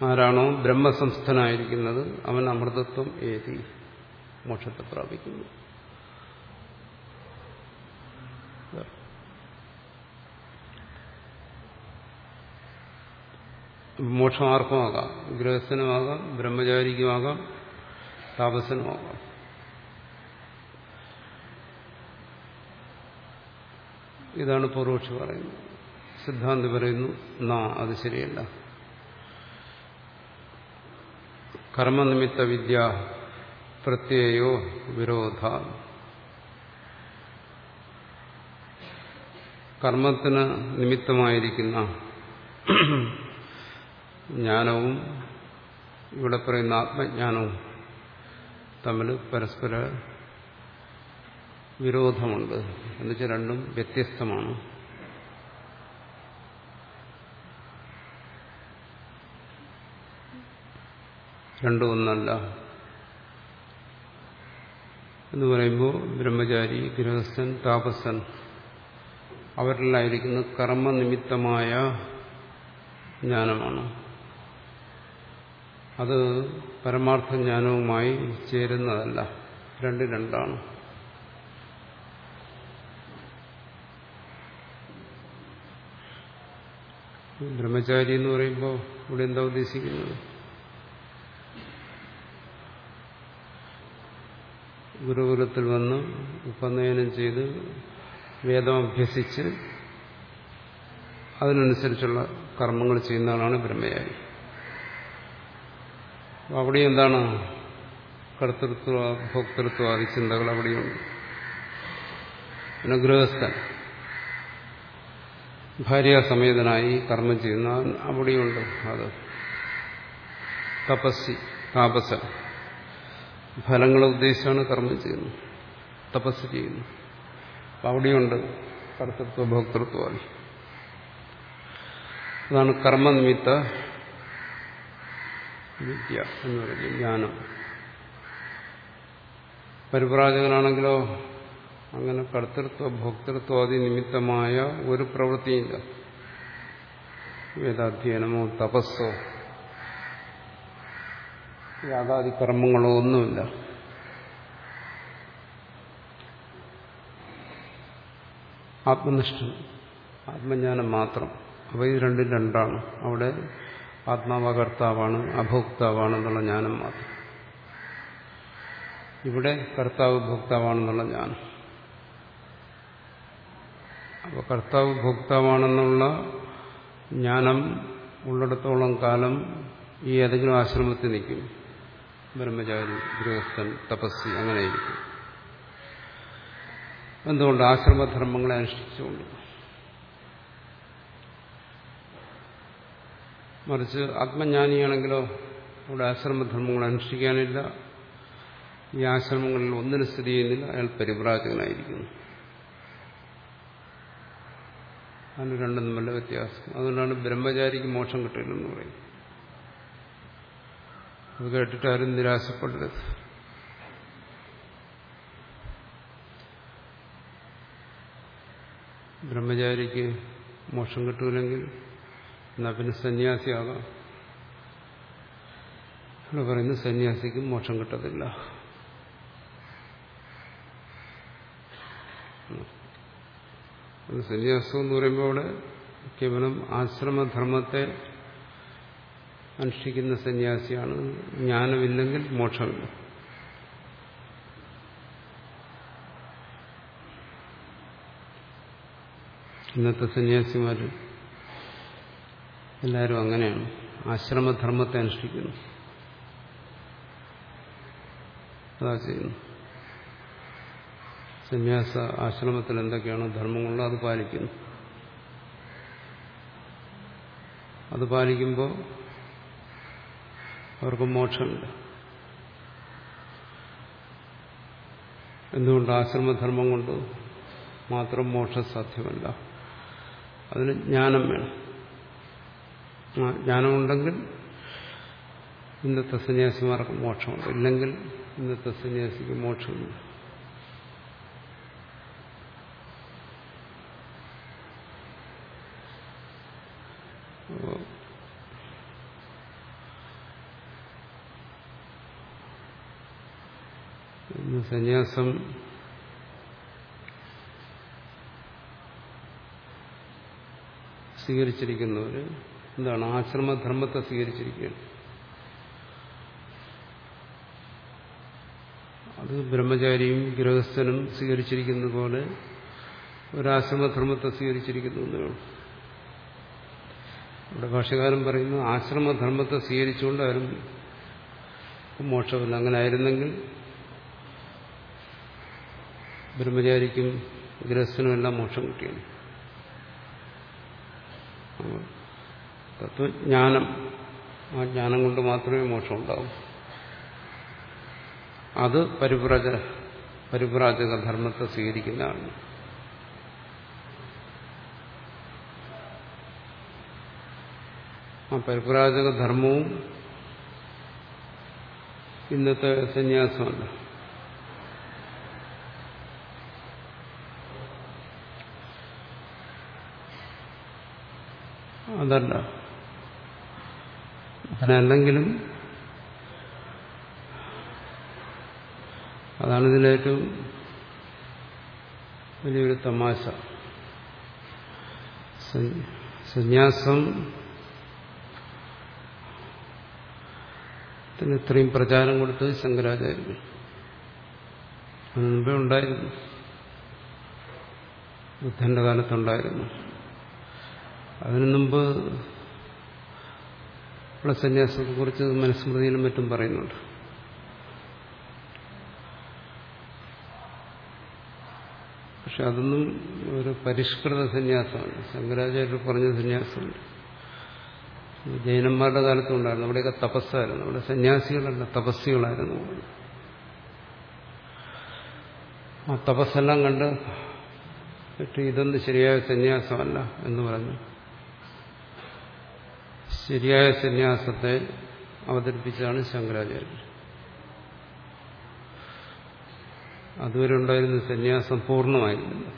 ആരാണോ ബ്രഹ്മസംസ്ഥനായിരിക്കുന്നത് അവൻ അമൃതത്വം ഏതി മോക്ഷത്തെ പ്രാപിക്കുന്നു. മോക്ഷം ആർക്കുമാകാം ഗൃഹസ്ഥനുമാകാം ബ്രഹ്മചാരിക്കുമാകാം താപസനുമാകാം. ഇതാണ് പൂർവക്ഷി പറയുന്നത്. സിദ്ധാന്തി പറയുന്നു നാ അത് ശരിയല്ല. കർമ്മനിമിത്ത വിദ്യ പ്രത്യയോ വിരോധ. കർമ്മത്തിന് നിമിത്തമായിരിക്കുന്ന ജ്ഞാനവും ഇവിടെ പറയുന്ന ആത്മജ്ഞാനവും തമ്മിൽ പരസ്പര വിരോധമുണ്ട്. എന്നുവെച്ചാൽ രണ്ടും വ്യത്യസ്തമാണ്. രണ്ടും ഒന്നല്ല എന്ന് പറയുമ്പോൾ ബ്രഹ്മചാരി ഗൃഹസ്ഥൻ താപസൻ അവരിലായിരിക്കുന്ന കർമ്മനിമിത്തമായ ജ്ഞാനമാണ്. അത് പരമാർത്ഥ ജ്ഞാനവുമായി ചേരുന്നതല്ല. രണ്ട് രണ്ടാണ്. ബ്രഹ്മചാരി എന്ന് പറയുമ്പോൾ ഇവിടെ എന്താ ഉദ്ദേശിക്കുന്നത്? ഗുരുകുലത്തിൽ വന്ന് ഉപനയനം ചെയ്ത് വേദം അഭ്യസിച്ച് അതിനനുസരിച്ചുള്ള കർമ്മങ്ങൾ ചെയ്യുന്ന ആളാണ് ബ്രഹ്മയായി അവിടെ എന്താണ് കർത്തൃത്വ ഭോക്തൃത്വാദി ചിന്തകൾ അവിടെയുണ്ട്. പിന്നെ ഗൃഹസ്ഥൻ ഭാര്യാസമേതനായി കർമ്മം ചെയ്യുന്ന അവിടെയുണ്ട് അത്. തപസ്സി താപസൻ. ഫലങ്ങളെ ഉദ്ദേശിച്ചാണ് കർമ്മം ചെയ്യുന്നത്. തപസ് ചെയ്യുന്നു. അവിടെയുണ്ട് കർത്തൃത്വ ഭോക്തൃത്വമായി. അതാണ് കർമ്മനിമിത്ത വിദ്യ എന്ന് പറയുന്നത് ജ്ഞാനം. പരിപ്രാജകനാണെങ്കിലോ അങ്ങനെ കർത്തൃത്വ ഭോക്തൃത്വാദി നിമിത്തമായ ഒരു പ്രവൃത്തിയില്ല. വേദാധ്യയനമോ തപസ്സോ യാഗാദി കർമ്മങ്ങളോ ഒന്നുമില്ല. ആത്മനിഷ്ഠൻ ആത്മജ്ഞാനം മാത്രം. അവ ഇത് രണ്ടും രണ്ടാണ്. അവിടെ ആത്മാവകർത്താവാണ് അഭോക്താവാണ് എന്നുള്ള ജ്ഞാനം മാത്രം. ഇവിടെ കർത്താവ് ഭോക്താവാണെന്നുള്ള ജ്ഞാനം. അപ്പോൾ കർത്താവ് ഭോക്താവാണെന്നുള്ള ജ്ഞാനം ഉള്ളിടത്തോളം കാലം ഈ ഏതെങ്കിലും ആശ്രമത്തിൽ നിൽക്കും. ബ്രഹ്മചാരി ഗൃഹസ്ഥൻ തപസ്സി അങ്ങനെയായിരിക്കും എന്തുകൊണ്ട് ആശ്രമധർമ്മങ്ങളെ അനുഷ്ഠിച്ചുകൊണ്ട്? മറിച്ച് ആത്മജ്ഞാനിയാണെങ്കിലോ അവിടെ ആശ്രമധർമ്മങ്ങൾ അനുഷ്ഠിക്കാനില്ല. ഈ ആശ്രമങ്ങളിൽ ഒന്നിനു സ്ഥിതി ചെയ്യുന്നില്ല. അയാൾ പരിപ്രാജകനായിരിക്കുന്നു അതിന് രണ്ടും നല്ല വ്യത്യാസം. അതുകൊണ്ടാണ് ബ്രഹ്മചാരിക്ക് മോക്ഷം കിട്ടില്ലെന്ന് പറയുന്നത്. അത് കേട്ടിട്ട് ആരും നിരാശപ്പെടരുത്. ബ്രഹ്മചാരിക്ക് മോക്ഷം കിട്ടൂലെങ്കിൽ എന്നാ പിന്നെ സന്യാസിയാകാം. ഇവിടെ പറയുന്നു സന്യാസിക്കും മോക്ഷം കിട്ടത്തില്ല. സന്യാസം എന്ന് പറയുമ്പോൾ അവിടെ കേവലം ആശ്രമധർമ്മത്തെ അനുഷ്ഠിക്കുന്ന സന്യാസിയാണ്. ജ്ഞാനമില്ലെങ്കിൽ മോക്ഷമില്ല. ഇന്നത്തെ സന്യാസിമാർ എല്ലാവരും അങ്ങനെയാണ്. ആശ്രമധർമ്മത്തെ അനുഷ്ഠിക്കുന്നു. അതാ ചെയ്യുന്നു. സന്യാസ ആശ്രമത്തിൽ എന്തൊക്കെയാണോ ധർമ്മങ്ങളുള്ളത് അത് പാലിക്കുന്നു. അത് പാലിക്കുമ്പോൾ അവർക്ക് മോക്ഷമില്ല. എന്തുകൊണ്ട് ആശ്രമധർമ്മം കൊണ്ട് മാത്രം മോക്ഷം സാധ്യമല്ല? അതിന് ജ്ഞാനം വേണം. ആ ജ്ഞാനമുണ്ടെങ്കിൽ ഇന്നത്തെ സന്യാസിമാർക്ക് മോക്ഷമുണ്ട്. ഇല്ലെങ്കിൽ ഇന്നത്തെ സന്യാസിക്ക് മോക്ഷമില്ല ഇന്ന് സന്യാസം സ്വീകരിച്ചിരിക്കുന്നവർ എന്താണ്? ആശ്രമധർമ്മത്തെ സ്വീകരിച്ചിരിക്കുകയാണ്. അത് ബ്രഹ്മചാരിയും ഗൃഹസ്ഥനും സ്വീകരിച്ചിരിക്കുന്ന പോലെ ഒരാശ്രമധർമ്മത്തെ സ്വീകരിച്ചിരിക്കുന്നു ഇവിടെ ഭാഷകാരൻ പറയുന്നു ആശ്രമധർമ്മത്തെ സ്വീകരിച്ചുകൊണ്ട് ആരും മോക്ഷമില്ല. അങ്ങനെ ആയിരുന്നെങ്കിൽ ബ്രഹ്മചാരിക്കും ഗൃഹസ്ഥനും എല്ലാം മോക്ഷം കിട്ടിയാണ്. തത്വജ്ഞാനം ആ ജ്ഞാനം കൊണ്ട് മാത്രമേ മോക്ഷം ഉണ്ടാവൂ. അത് പരിപ്രാജ പരിപ്രാജക ധർമ്മത്തെ സ്വീകരിക്കുന്നതാണ്. ആ പരിപ്രാജക ധർമ്മവും ഇന്നത്തെ സന്യാസമല്ല. അതല്ല. അങ്ങനെയല്ലെങ്കിലും അതാണ് ഇതിലേറ്റവും വലിയൊരു തമാശ. സന്യാസം ത്തിന് ഇത്രയും പ്രചാരം കൊടുത്തത് ശങ്കരാചാര്യന്. അതിന് മുമ്പേ ഉണ്ടായിരുന്നു. ബുദ്ധന്റെ കാലത്തുണ്ടായിരുന്നു. അതിനു മുമ്പ് ഉള്ള സന്യാസത്തെക്കുറിച്ച് മനുസ്മൃതിയിലും മറ്റും പറയുന്നുണ്ട്. പക്ഷെ അതൊന്നും ഒരു പരിഷ്കൃത സന്യാസമാണ്. ശങ്കരാചാര്യർ പറഞ്ഞ സന്യാസമുണ്ട്. ജൈനന്മാരുടെ കാലത്തുണ്ടായിരുന്നു. അവിടെയൊക്കെ തപസ്സായിരുന്നു. അവിടെ സന്യാസികളല്ല തപസ്സികളായിരുന്നു. ആ തപസ്സെല്ലാം കണ്ട് ഇതൊന്നും ശരിയായ സന്യാസമല്ല എന്ന് പറഞ്ഞു. ശരിയായ സന്യാസത്തെ അവതരിപ്പിച്ചാണ് ശങ്കരാചാര്യർ. അതുവരെ ഉണ്ടായിരുന്ന സന്യാസം പൂർണമായിരുന്നില്ല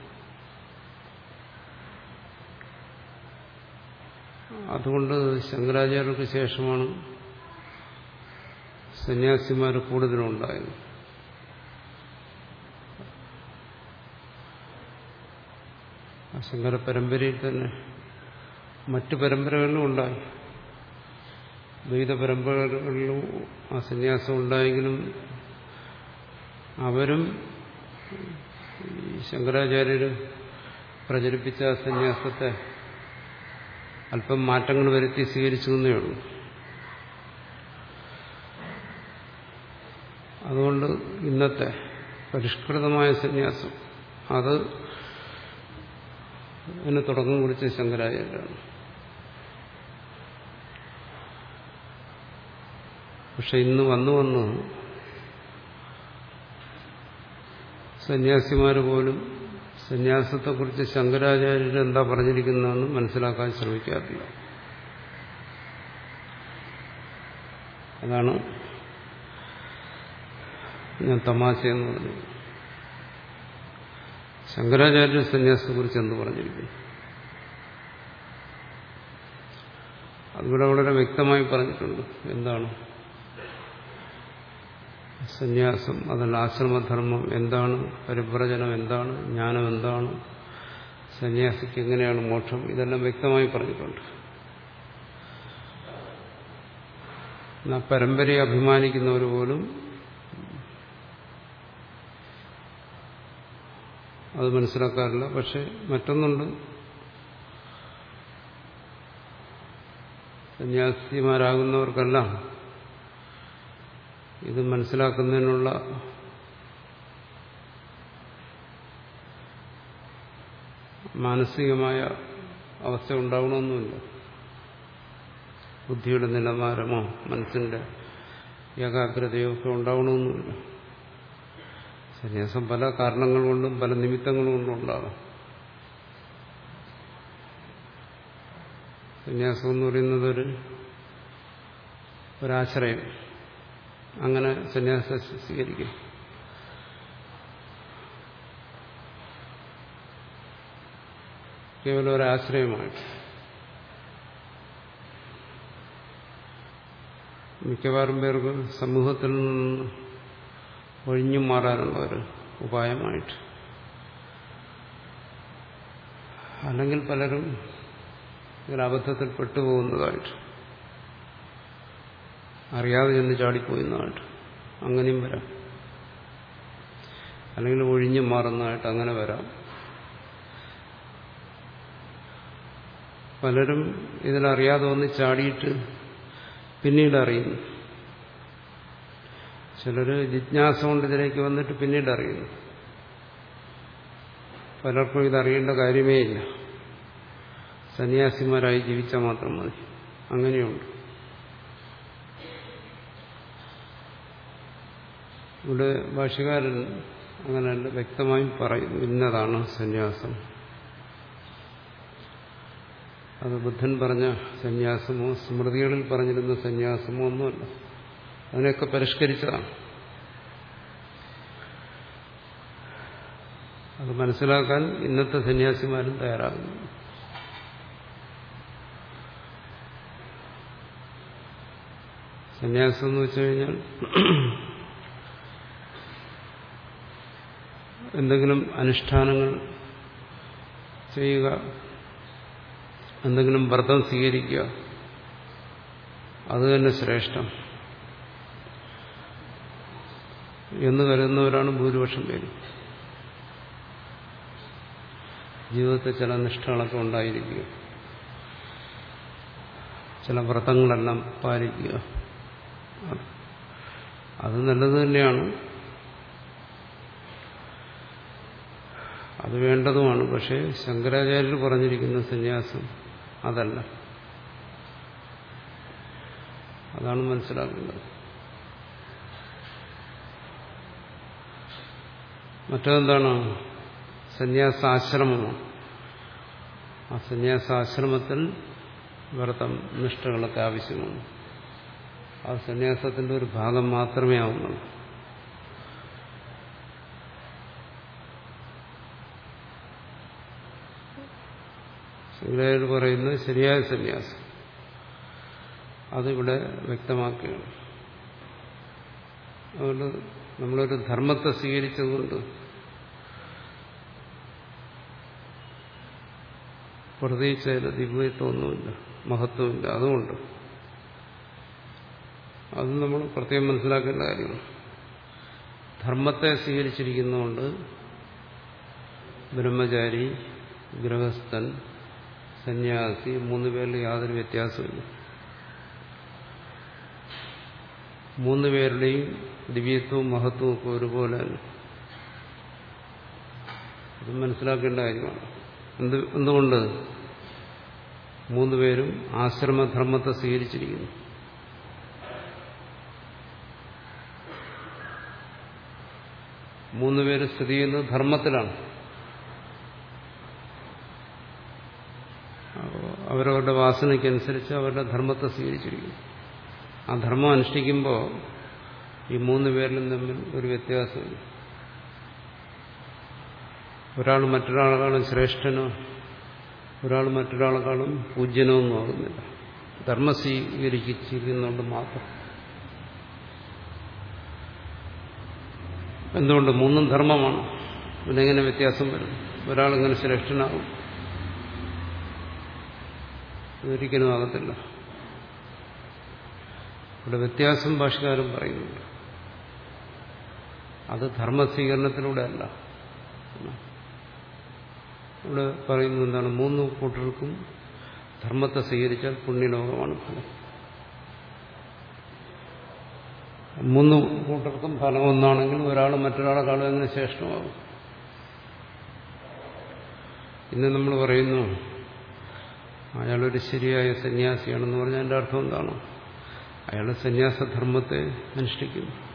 അതുകൊണ്ട് ശങ്കരാചാര്യർക്ക് ശേഷമാണ് സന്യാസിമാർ കൂടുതലും ഉണ്ടായത് ശങ്കര പരമ്പരയിൽ തന്നെ മറ്റു പരമ്പരകളിലും ഉണ്ടായി. ദ്വൈത പരമ്പരകളിലും ആ സന്യാസം ഉണ്ടായെങ്കിലും അവരും ശങ്കരാചാര്യർ പ്രചരിപ്പിച്ച സന്യാസത്തെ അല്പം മാറ്റങ്ങൾ വരുത്തി സ്വീകരിച്ചു എന്നേ ഉള്ളൂ. അതുകൊണ്ട് ഇന്നത്തെ പരിഷ്കൃതമായ സന്യാസം അത് അതിന് തുടക്കം കുറിച്ച് ശങ്കരാചാര്യരാണ്. പക്ഷെ ഇന്ന് വന്നു വന്ന്. സന്യാസിമാർ പോലും സന്യാസത്തെക്കുറിച്ച് ശങ്കരാചാര്യർ എന്താ പറഞ്ഞിരിക്കുന്നതെന്ന് മനസ്സിലാക്കാൻ ശ്രമിക്കാറില്ല. അതാണ് ഞാൻ തമാശയെന്ന് പറഞ്ഞത്. ശങ്കരാചാര്യ സന്യാസത്തെക്കുറിച്ച് എന്ത് പറഞ്ഞിരിക്കുന്നു? അതിവിടെ വളരെ വ്യക്തമായി പറഞ്ഞിട്ടുണ്ട്. എന്താണ്? സന്യാസം അതല്ല ആശ്രമധർമ്മം എന്താണ്? പരിപ്രചനം എന്താണ്? ജ്ഞാനം എന്താണ്? സന്യാസിക്ക് എങ്ങനെയാണ് മോക്ഷം? ഇതെല്ലാം വ്യക്തമായി പറഞ്ഞിട്ടുണ്ട്. എന്നാ പരമ്പരയെ അഭിമാനിക്കുന്നവർ പോലും അത് മനസ്സിലാക്കാറില്ല. പക്ഷെ മറ്റൊന്നുണ്ട്. സന്യാസിമാരാകുന്നവർക്കെല്ലാം ഇത് മനസ്സിലാക്കുന്നതിനുള്ള മാനസികമായ അവസ്ഥ ഉണ്ടാവണമെന്നുമില്ല ബുദ്ധിയുടെ നിലവാരമോ മനസ്സിന്റെ ഏകാഗ്രതയോ ഒക്കെ ഉണ്ടാവണമെന്നുമില്ല സന്യാസം പല കാരണങ്ങൾ കൊണ്ടും പല നിമിത്തങ്ങൾ കൊണ്ടും ഉണ്ടാകാം. സന്യാസം എന്ന് പറയുന്നത് ഒരു ഒരാശ്രയം. അങ്ങനെ സന്യാസം സ്വീകരിക്കും. കേവലം ഒരാശ്രയമായിട്ട് മിക്കവാറും പേർക്ക് സമൂഹത്തിൽ നിന്ന് ഒഴിഞ്ഞു മാറാനുള്ള ഒരു ഉപായമായിട്ട്. അല്ലെങ്കിൽ പലരും ഇതിൽ അബദ്ധത്തിൽ പെട്ടുപോകുന്നതായിട്ട്. അറിയാതെ ചെന്ന് ചാടിപ്പോകുന്നതായിട്ട് അങ്ങനെയും വരാം. അല്ലെങ്കിൽ ഒഴിഞ്ഞു മാറുന്നതായിട്ട് അങ്ങനെ വരാം. പലരും ഇതിലറിയാതെ ഒന്ന് ചാടിയിട്ട് പിന്നീട് അറിയുന്നു. ചിലർ ജിജ്ഞാസ കൊണ്ട് ഇതിലേക്ക് വന്നിട്ട് പിന്നീട് അറിയുന്നു. പലർക്കും ഇതറിയേണ്ട കാര്യമേ ഇല്ല. സന്യാസിമാരായി ജീവിച്ചാൽ മാത്രം മതി. അങ്ങനെയുണ്ട്. ഇവിടെ ഭാഷകാരൻ അങ്ങനെ വ്യക്തമായും പറയുന്നു ഇന്നതാണ് സന്യാസം. അത് ബുദ്ധൻ പറഞ്ഞ സന്യാസമോ സ്മൃതികളിൽ പറഞ്ഞിരുന്ന സന്യാസമോ ഒന്നുമല്ല. അതിനെയൊക്കെ പരിഷ്കരിച്ചതാണ്. അത് മനസ്സിലാക്കാൻ ഇന്നത്തെ സന്യാസിമാരും തയ്യാറാകുന്നു. സന്യാസം എന്ന് വെച്ചു കഴിഞ്ഞാൽ എന്തെങ്കിലും അനുഷ്ഠാനങ്ങൾ ചെയ്യുക എന്തെങ്കിലും വ്രതം സ്വീകരിക്കുക അത് തന്നെ ശ്രേഷ്ഠം. എന്ന് കരുതുന്നവരാണ് ഭൂരിപക്ഷം പേര്. ജീവിതത്തിൽ ചില നിഷ്ഠകളൊക്കെ ഉണ്ടായിരിക്കുക. ചില വ്രതങ്ങളെല്ലാം പാലിക്കുക. അത് നല്ലത് തന്നെയാണ്. അത് വേണ്ടതുമാണ്. പക്ഷേ ശങ്കരാചാര്യർ പറഞ്ഞിരിക്കുന്ന സന്യാസം അതല്ല. അതാണ് മനസ്സിലാക്കേണ്ടത്. മറ്റെന്താണ് സന്യാസാശ്രമമാണ് ആ സന്യാസാശ്രമത്തിൽ വ്രതം നിഷ്ഠകളൊക്കെ ആവശ്യമാണ്. ആ സന്യാസത്തിന്റെ ഒരു ഭാഗം മാത്രമേ ആവുന്നുള്ളൂ. ശങ്കരാചാര്യർ പറയുന്നത് ശരിയായ സന്യാസം. അതിവിടെ വ്യക്തമാക്കുകയാണ്. അതുകൊണ്ട് നമ്മളൊരു ധർമ്മത്തെ സ്വീകരിച്ചതുകൊണ്ട് പ്രത്യേകിച്ച് അതിന് ദിവ്യത്വമൊന്നുമില്ല മഹത്വമില്ല. അതുകൊണ്ട് അത് നമ്മൾ പ്രത്യേകം മനസ്സിലാക്കേണ്ട കാര്യമാണ്. ധർമ്മത്തെ സ്വീകരിച്ചിരിക്കുന്നതുകൊണ്ട് ബ്രഹ്മചാരി ഗൃഹസ്ഥൻ സന്യാസി മൂന്ന് പേരിൽ യാതൊരു വ്യത്യാസവും മൂന്ന് പേരുടെയും ദിവ്യത്വവും മഹത്വവും ഒക്കെ ഒരുപോലെ അത് മനസ്സിലാക്കേണ്ട കാര്യമാണ്. എന്ത് എന്തുകൊണ്ട് മൂന്ന് പേരും ആശ്രമധർമ്മത്തെ സ്വീകരിച്ചിരിക്കുന്നു? മൂന്ന് പേര് സ്ഥിതി ചെയ്യുന്നത് ധർമ്മത്തിലാണ്. അവരവരുടെ വാസനയ്ക്കനുസരിച്ച് അവരുടെ ധർമ്മത്തെ സ്വീകരിച്ചിരിക്കുന്നു. ആ ധർമ്മം അനുഷ്ഠിക്കുമ്പോൾ ഈ മൂന്ന് പേരിലും തമ്മിൽ ഒരു വ്യത്യാസമില്ല. ഒരാൾ മറ്റൊരാളെക്കാളും ശ്രേഷ്ഠനോ ഒരാൾ മറ്റൊരാളെക്കാളും പൂജ്യനോ ഒന്നും ആകുന്നില്ല. ധർമ്മം സ്വീകരിച്ചിരിക്കുന്നുണ്ട് മാത്രം. എന്തുകൊണ്ട്? മൂന്നും ധർമ്മമാണ്. പിന്നെങ്ങനെ വ്യത്യാസം വരും? ഒരാളിങ്ങനെ ശ്രേഷ്ഠനാകും. ഒരിക്കലും ആകത്തില്ല ഇവിടെ വ്യത്യാസം ഭാഷകാരും പറയുന്നുണ്ട്. അത് ധർമ്മസ്വീകരണത്തിലൂടെ അല്ല ഇവിടെ പറയുന്നത് എന്താണ്? മൂന്ന് കൂട്ടർക്കും ധർമ്മത്തെ സ്വീകരിച്ചാൽ പുണ്യലോകമാണ് ഫലം. മൂന്ന് കൂട്ടർക്കും ഫലം ഒന്നാണെങ്കിൽ ഒരാൾ മറ്റൊരാളെക്കാളും എങ്ങനെ ശ്രേഷ്ഠമാകും? ഇന്ന് നമ്മൾ പറയുന്നു അയാളൊരു ശരിയായ സന്യാസിയാണെന്ന് പറഞ്ഞാൽ എന്റെ അർത്ഥം എന്താണ്? അയാൾ സന്യാസധർമ്മത്തെ അനുഷ്ഠിക്കുന്നു.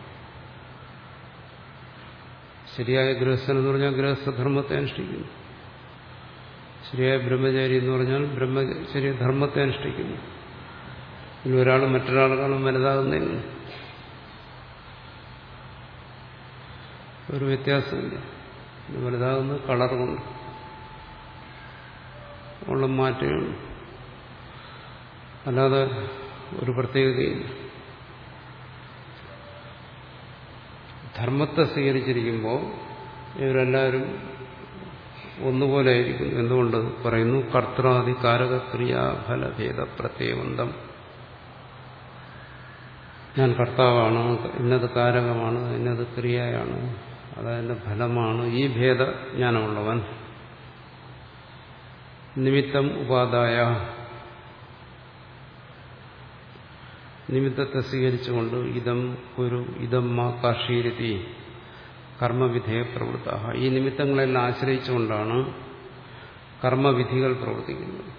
ശരിയായ ഗൃഹസ്ഥൻ എന്ന് പറഞ്ഞാൽ ഗൃഹസ്ഥധർമ്മത്തെ അനുഷ്ഠിക്കുന്നു. ശരിയായ ബ്രഹ്മചാരി എന്ന് പറഞ്ഞാൽ ബ്രഹ്മചര്യ ധർമ്മത്തെ അനുഷ്ഠിക്കുന്നു. ഇനി ഒരാൾ മറ്റൊരാളെക്കാളും വലുതാകുന്നില്ല ഒരു വ്യത്യാസമില്ല. വലുതാകുന്നത് കളർ കൊണ്ട്. ഉള്ള മാറ്റമാണ് അല്ലാതെ ഒരു പ്രത്യേകതയില്ല. ധർമ്മത്തെ സ്വീകരിച്ചിരിക്കുമ്പോൾ ഇവരെല്ലാവരും ഒന്നുപോലെ ആയിരിക്കും. എന്തുകൊണ്ട്? പറയുന്നു കർത്താദി കാരകക്രിയാഫലഭേദ പ്രത്യേകബന്ധം ഞാൻ കർത്താവാണ് ഇന്നത് കാരകമാണ് ഇന്നത് ക്രിയയാണ് അതായത് ഫലമാണ് ഈ ഭേദജ്ഞാനമുള്ളവൻ. നിമിത്തം ഉപാധായ നിമിത്തത്തെ സ്വീകരിച്ചുകൊണ്ട് ഇതം കുരു ഇതം മാ കാർഷീരതി കർമ്മവിധേയ പ്രവൃത്ത ഈ നിമിത്തങ്ങളെല്ലാം ആശ്രയിച്ചുകൊണ്ടാണ് കർമ്മവിധികൾ പ്രവർത്തിക്കുന്നത്.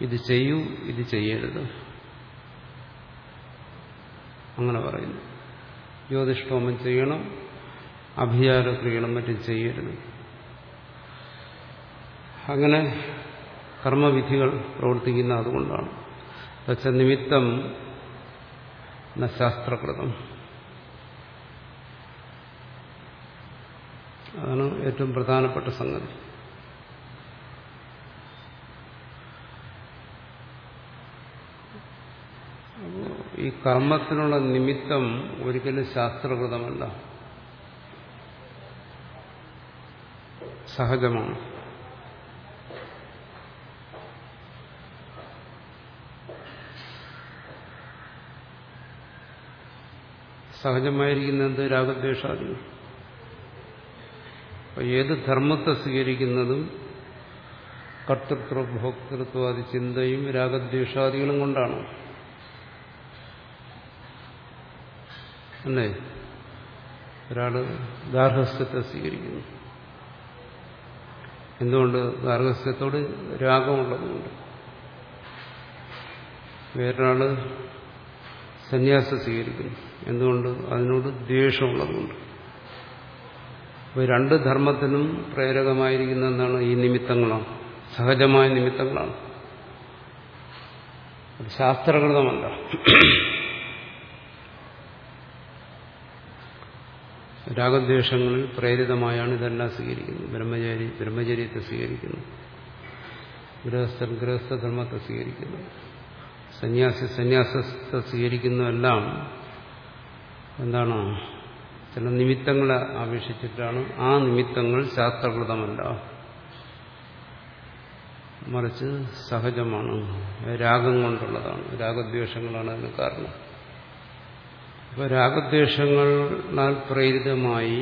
ഇത് ചെയ്യൂ ഇത് ചെയ്യരുത്. അങ്ങനെ പറയുന്നു. ജ്യോതിഷ്ഠോമം ചെയ്യണം അഭിചാരക്രിയണം മറ്റും ചെയ്യരുത്. അങ്ങനെ കർമ്മവിധികൾ പ്രവർത്തിക്കുന്ന അതുകൊണ്ടാണ്. പക്ഷെ നിമിത്തം ശാസ്ത്രകൃതം. അതാണ് ഏറ്റവും പ്രധാനപ്പെട്ട സംഗതി. ഈ കർമ്മത്തിനുള്ള നിമിത്തം ഒരിക്കലും ശാസ്ത്രകൃതമല്ല. സഹജമാണ്. സഹജമായിരിക്കുന്നത് രാഗദ്വേഷാദികൾ. അപ്പൊ ഏത് ധർമ്മത്തെ സ്വീകരിക്കുന്നതും കർത്തൃത്വ ഭോക്തൃത്വാദി ചിന്തയും രാഗദ്വേഷാദികളും കൊണ്ടാണ്. അല്ലേ? ഒരാൾ ഗാർഹസ്ഥ്യത്തെ സ്വീകരിക്കുന്നു. എന്തുകൊണ്ട്? ഗാർഹസ്ഥ്യത്തോട് രാഗമുള്ളതുകൊണ്ട്. വേറൊരാൾ സന്യാസം സ്വീകരിക്കുന്നു. എന്തുകൊണ്ട്? അതിനോട് ദ്വേഷമുള്ളതുകൊണ്ട് അപ്പോൾ രണ്ട് ധർമ്മത്തിനും പ്രേരകമായിരിക്കുന്ന എന്താണ്? ഈ നിമിത്തങ്ങളാണ്. സഹജമായ നിമിത്തങ്ങളാണ്. അത് ശാസ്ത്രകൃതമല്ല. രാഗദ്വേഷങ്ങളിൽ പ്രേരിതമായാണ് ഇതെല്ലാം സ്വീകരിക്കുന്നത്. ബ്രഹ്മചാരി ബ്രഹ്മചര്യത്തെ സ്വീകരിക്കുന്നു. ഗൃഹസ്ഥൻ ഗൃഹസ്ഥധർമ്മത്തെ സ്വീകരിക്കുന്നു. സന്യാസി സന്യാസത്തെ സ്വീകരിക്കുന്നതെല്ലാം എന്താണ്? ചില നിമിത്തങ്ങളെ ആവേശിച്ചിട്ടാണ് ആ നിമിത്തങ്ങൾ ശാസ്ത്രകൃതമല്ല മറിച്ച് സഹജമാണ്. രാഗം കൊണ്ടുള്ളതാണ്. രാഗദ്വേഷങ്ങളാണ് അതിന് കാരണം. അപ്പോൾ രാഗദ്വേഷങ്ങളാൽ പ്രേരിതമായി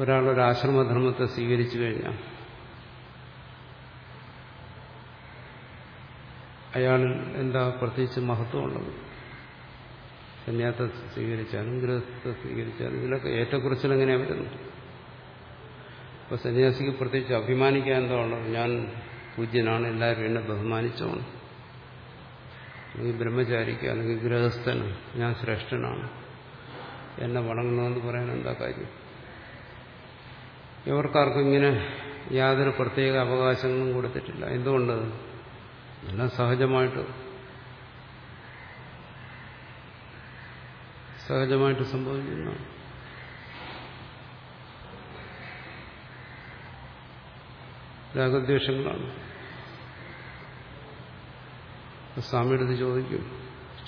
ഒരാളൊരു ആശ്രമധർമ്മത്തെ സ്വീകരിച്ചു കഴിഞ്ഞാൽ അയാളിൽ എന്താ പ്രത്യേകിച്ച് മഹത്വമുള്ളത്? സന്യാസത്തെ സ്വീകരിച്ചാലും ഗൃഹസ്ഥ സ്വീകരിച്ചാലും ഇതിലൊക്കെ ഏറ്റക്കുറിച്ചിൽ എങ്ങനെയാണ് വരുന്നത്? ഇപ്പൊ സന്യാസിക്ക് പ്രത്യേകിച്ച് അഭിമാനിക്കാൻ എന്താ ഞാൻ പൂജ്യനാണ് എല്ലാവരും എന്നെ ബഹുമാനിച്ചോണം അല്ലെങ്കിൽ ബ്രഹ്മചാരിക്ക് അല്ലെങ്കിൽ ഗൃഹസ്ഥന് ഞാൻ ശ്രേഷ്ഠനാണ്. എന്നെ വണങ്ങണമെന്ന് പറയാൻ എന്താ കാര്യം? ഇവർക്കാർക്കും ഇങ്ങനെ യാതൊരു പ്രത്യേക അവകാശങ്ങളും കൊടുത്തിട്ടില്ല. എന്തുകൊണ്ട്? എല്ലാം സഹജമായിട്ട് സഹജമായിട്ട് സംഭവിക്കുന്ന. രാഗദ്വേഷങ്ങളാണ്. സ്വാമിയുടെ അടുത്ത് ചോദിക്കും.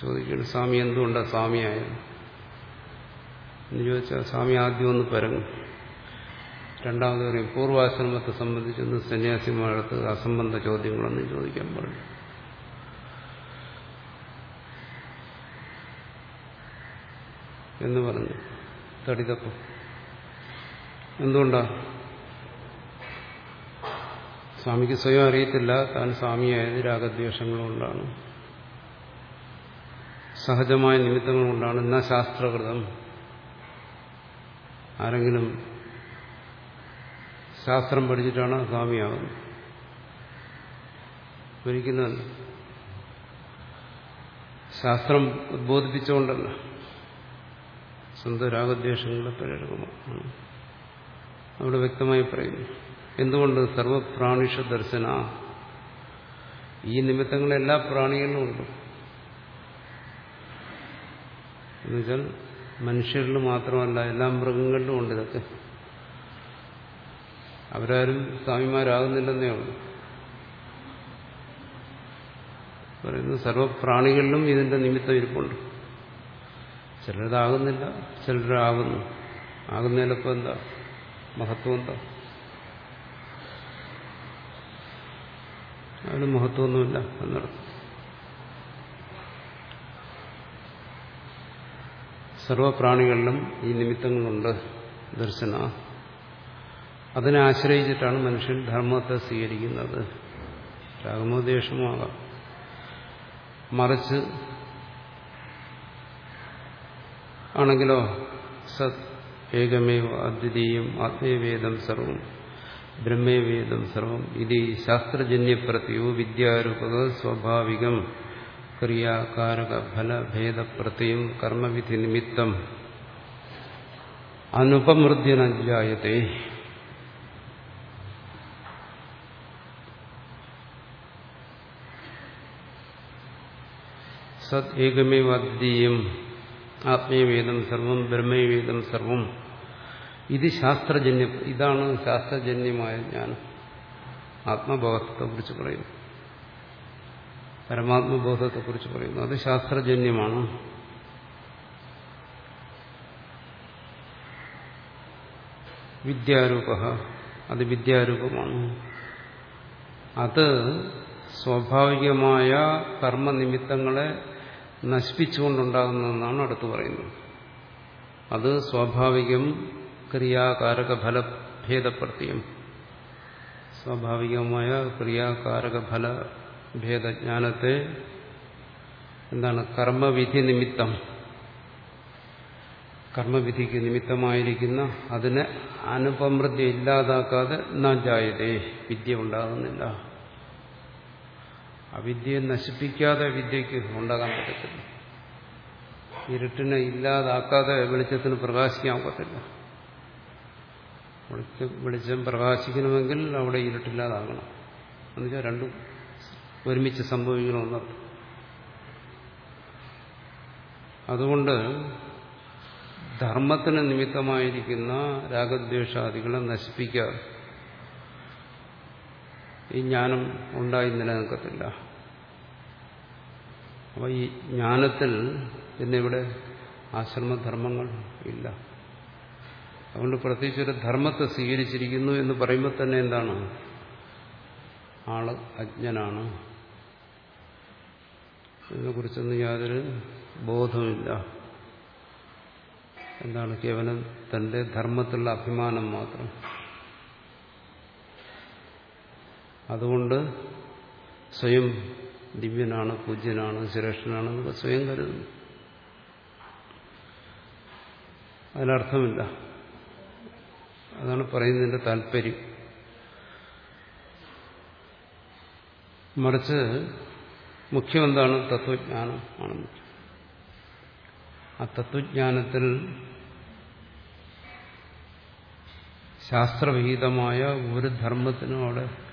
ചോദിക്കണം സ്വാമി എന്തുകൊണ്ടാണ് സ്വാമിയായ എന്ന് ചോദിച്ചാൽ സ്വാമി ആദ്യം ഒന്ന് പരങ്ങും. രണ്ടാമത് പറയും പൂർവാശ്രമത്തെ സംബന്ധിച്ചൊന്ന് സന്യാസിമാരടുത്ത് അസംബന്ധ ചോദ്യങ്ങളൊന്നും ചോദിക്കാൻ പാടില്ല എന്ന് പറഞ്ഞു. തടിതപ്പം. എന്തുകൊണ്ടാ? സ്വാമിക്ക് സ്വയം അറിയത്തില്ല. താൻ സ്വാമിയായത് രാഗദ്വേഷങ്ങൾ കൊണ്ടാണ് സഹജമായ നിമിത്തങ്ങൾ കൊണ്ടാണ്. എന്നാ ശാസ്ത്രകൃതം? ആരെങ്കിലും ശാസ്ത്രം പഠിച്ചിട്ടാണ് സ്വാമിയാവുന്നത്. ഒരിക്കലും ശാസ്ത്രം ഉദ്ബോധിപ്പിച്ചുകൊണ്ടല്ല. സ്വന്തം രാഗദ്വേഷങ്ങളുടെ പരിണാമമാണ് അവിടെ വ്യക്തമായി പറയുന്നു. എന്തുകൊണ്ട് സർവപ്രാണിഷ ദർശന ഈ നിമിത്തങ്ങൾ എല്ലാ പ്രാണികളിലും ഉണ്ട്. എന്നുവെച്ചാൽ മനുഷ്യരിൽ മാത്രമല്ല എല്ലാ മൃഗങ്ങളിലും ഉണ്ട് ഇതൊക്കെ. അവരാരും സ്വാമിമാരാകുന്നില്ലെന്നേ ഉള്ളൂ. പറയുന്നു സർവപ്രാണികളിലും ഇതിന്റെ നിമിത്തം ഇരിപ്പുണ്ട്. ചിലരതാകുന്നില്ല ചിലരാകുന്നു. ആകുന്നതിനൊപ്പം എന്താ? മഹത്വം എന്താ? അതിന് മഹത്വമൊന്നുമില്ല എന്നർത്ഥം. സർവപ്രാണികളിലും ഈ നിമിത്തങ്ങളുണ്ട് ദർശന. അതിനെ ആശ്രയിച്ചിട്ടാണ് മനുഷ്യൻ ധർമ്മത്തെ സ്വീകരിക്കുന്നത്. രാഗമോദ്വേഷമാകാം മറിച്ച് ആണെങ്കിലോ? സത് ഏകമേവ അദ്വിതീയം ആത്മീയവേദം സർവം ബ്രഹ്മേവേദം സർവം ഇത് ശാസ്ത്രജന്യപ്രത്യോ വിദ്യാരൂപക സ്വാഭാവികം ക്രിയാകാരക ഫലഭേദപ്രത്യം കർമ്മവിധി നിമിത്തം. അനുപമൃദ്യനജായത്തെ സത് ഏകമേവ അദ്വിതീയം ആത്മീയവേദം സർവം ബ്രഹ്മവേദം സർവം. ഇത് ശാസ്ത്രജന്യം ഇതാണ് ശാസ്ത്രജന്യമായ ജ്ഞാനം. ആത്മബോധത്തെക്കുറിച്ച് പറയുന്നു. പരമാത്മബോധത്തെക്കുറിച്ച് പറയുന്നു. അത് ശാസ്ത്രജന്യമാണ്. വിദ്യാരൂപ. അത് വിദ്യാരൂപമാണ്. അത് സ്വാഭാവികമായ കർമ്മനിമിത്തങ്ങളെ നശിപ്പിച്ചുകൊണ്ടുണ്ടാകുന്നതെന്നാണ് അടുത്ത് പറയുന്നത്. അത് സ്വാഭാവികം ക്രിയാകാരക ഫലഭേദപ്രത്യം സ്വാഭാവികമായ ക്രിയാകാരക ഫല ഭേദജ്ഞാനത്തെ എന്താണ് കർമ്മവിധി നിമിത്തം കർമ്മവിധിക്ക് നിമിത്തമായിരിക്കുന്ന അതിനെ അനുപമൃദ്ധി ഇല്ലാതാക്കാതെ നാജായതേ വിദ്യ ഉണ്ടാകുന്നില്ല. അവിദ്യയെ നശിപ്പിക്കാതെ വിദ്യയ്ക്ക് ഉണ്ടാകാൻ പറ്റത്തില്ല. ഇരുട്ടിനെ ഇല്ലാതാക്കാതെ വെളിച്ചത്തിന് പ്രകാശിക്കാൻ പറ്റില്ല വെളിച്ചം പ്രകാശിക്കണമെങ്കിൽ അവിടെ ഇരുട്ടില്ലാതാകണം. എന്നുവെച്ചാൽ രണ്ടും ഒരുമിച്ച് സംഭവിക്കണമെന്ന് അതുകൊണ്ട് ധർമ്മത്തിന് നിമിത്തമായിരിക്കുന്ന രാഗദ്വേഷാദികളെ നശിപ്പിക്കാതെ ഈ ജ്ഞാനം ഉണ്ടായി നിലനിൽക്കത്തില്ല. അപ്പോൾ ഈ ജ്ഞാനത്തിൽ ഇന്നിവിടെ ആശ്രമധർമ്മങ്ങൾ ഇല്ല. അതുകൊണ്ട് പ്രത്യേകിച്ച് ഒരു ധർമ്മത്തെ സ്വീകരിച്ചിരിക്കുന്നു എന്ന് പറയുമ്പോൾ തന്നെ എന്താണ്? ആൾ അജ്ഞനാണ്. ഇതിനെക്കുറിച്ചൊന്നും യാതൊരു ബോധമില്ല എന്താണ് കേവലം തന്റെ ധർമ്മത്തിലുള്ള അഭിമാനം മാത്രം. അതുകൊണ്ട് സ്വയം ദിവ്യനാണ് പൂജ്യനാണ് ശ്രേഷ്ഠനാണെന്നൊക്കെ സ്വയം കരുതുന്നു. അതിനർത്ഥമില്ല. അതാണ് പറയുന്നതിന്റെ താല്പര്യം. മറിച്ച് മുഖ്യം എന്താണ് തത്വജ്ഞാനം ആണ് ആ തത്വജ്ഞാനത്തിൽ ശാസ്ത്രവിഹിതമായ ഒരു ധർമ്മത്തിനും അവിടെ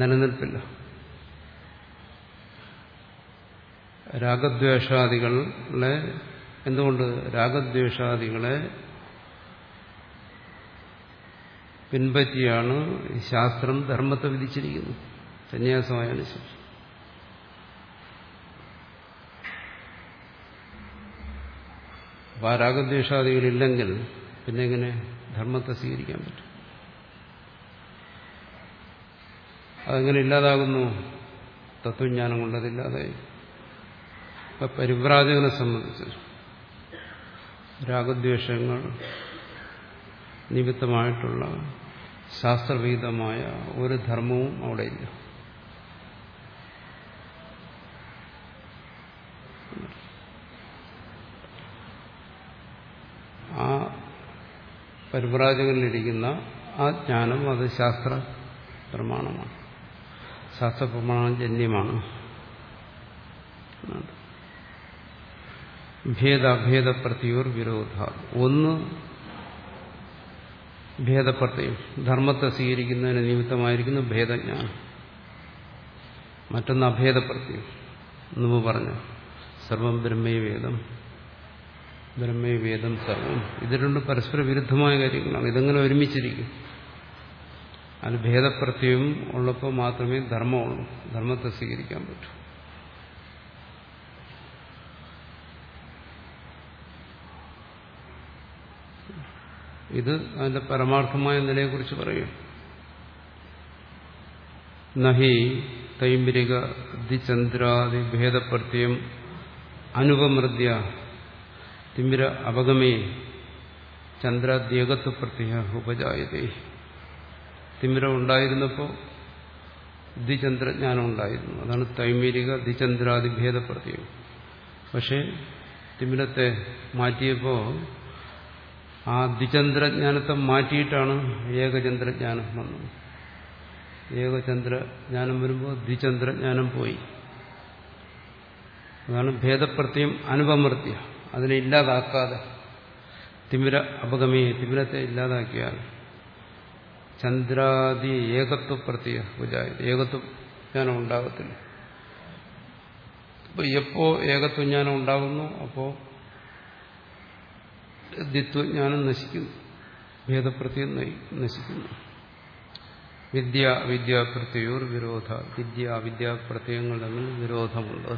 നിലനിൽപ്പില്ല. രാഗദ്വേഷാദികളെ എന്തുകൊണ്ട് രാഗദ്വേഷാദികളെ പിൻപറ്റിയാണ് ശാസ്ത്രം ധർമ്മത്തെ വിധിച്ചിരിക്കുന്നത്. സന്യാസമായാലും ശരി അപ്പോൾ ആ രാഗദ്വേഷാദികളില്ലെങ്കിൽ പിന്നെ എങ്ങനെ ധർമ്മത്തെ സ്വീകരിക്കാൻ പറ്റും? അതെങ്ങനെ ഇല്ലാതാകുന്നു. തത്വജ്ഞാനം കൊണ്ടതില്ലാതായി. ഇപ്പൊ പരിവ്രാജകനെ സംബന്ധിച്ച് രാഗദ്വേഷങ്ങൾ നിമിത്തമായിട്ടുള്ള ശാസ്ത്രവിഹിതമായ ഒരു ധർമ്മവും അവിടെ ഇല്ല ആ പരിവ്രാജകനിലിരിക്കുന്ന ആ ജ്ഞാനം അത് ശാസ്ത്ര പ്രമാണമാണ് ശാസ്ത്ര പ്രമാണജന്യമാണ് ഭേദഭേദ പ്രത്യോർ വിരോധ. ഒന്ന് ഭേദപ്രത്യം ധർമ്മത്തെ സ്വീകരിക്കുന്നതിന് നിമിത്തമായിരിക്കുന്ന ഭേദജ്ഞാനം. മറ്റൊന്ന് അഭേദപ്രത്യം മുമ്പ് പറഞ്ഞു. സർവം ബ്രഹ്മേവേദം ബ്രഹ്മേവേദം ബ്രഹ്മേ വേദം സർവം. ഇത് പരസ്പര വിരുദ്ധമായ കാര്യങ്ങളാണ്. ഇതെങ്ങനെ ഒരുമിച്ചിരിക്കും? അതിന് ഭേദപ്രത്യവും ഉള്ളപ്പോൾ മാത്രമേ ധർമ്മമുള്ളൂ. ധർമ്മത്തെ സ്വീകരിക്കാൻ പറ്റൂ. ഇത് അതിന്റെ പരമാർത്ഥമായ നിലയെക്കുറിച്ച് പറയും. നഹി തൈമ്പരിക ദിചന്ദ്രാദി ഭേദപ്രത്യം അനുപമൃദ്യ തിമിര അപഗമേ ചന്ദ്രാദ്യേകത്വ പ്രത്യ ഉപജായതേ. തിമിരം ഉണ്ടായിരുന്നപ്പോൾ ദ്വിചന്ദ്രജ്ഞാനം ഉണ്ടായിരുന്നു. അതാണ് തൈമീരിക ദ്വിചന്ദ്രാദി ഭേദപ്രത്യം പക്ഷേ തിമിരത്തെ മാറ്റിയപ്പോൾ ആ ദ്വിചന്ദ്രജ്ഞാനത്തെ മാറ്റിയിട്ടാണ് ഏകചന്ദ്രജ്ഞാനം വന്നത്. ഏകചന്ദ്രജ്ഞാനം വരുമ്പോൾ ദ്വിചന്ദ്രജ്ഞാനം പോയി. അതാണ് ഭേദപ്രത്യം അനുപമൃത്യ. അതിനെ ഇല്ലാതാക്കാതെ തിമിര അപഗമിയെ തിമിരത്തെ ഇല്ലാതാക്കിയാൽ ചന്ദ്രാദി ഏകത്വ പ്രത്യ ഏകത്വജ്ഞാനം ഉണ്ടാകത്തില്ല. അപ്പൊ എപ്പോ ഏകത്വജ്ഞാനം ഉണ്ടാകുന്നു അപ്പോ ദ്വിത്വജ്ഞാനം നശിക്കുന്നു. ഭേദപ്രത്യം നശിക്കുന്നു. വിദ്യ വിദ്യാപ്രത്യയോർ വിരോധ വിദ്യ വിദ്യാപ്രത്യങ്ങൾ തമ്മിൽ വിരോധമുണ്ട്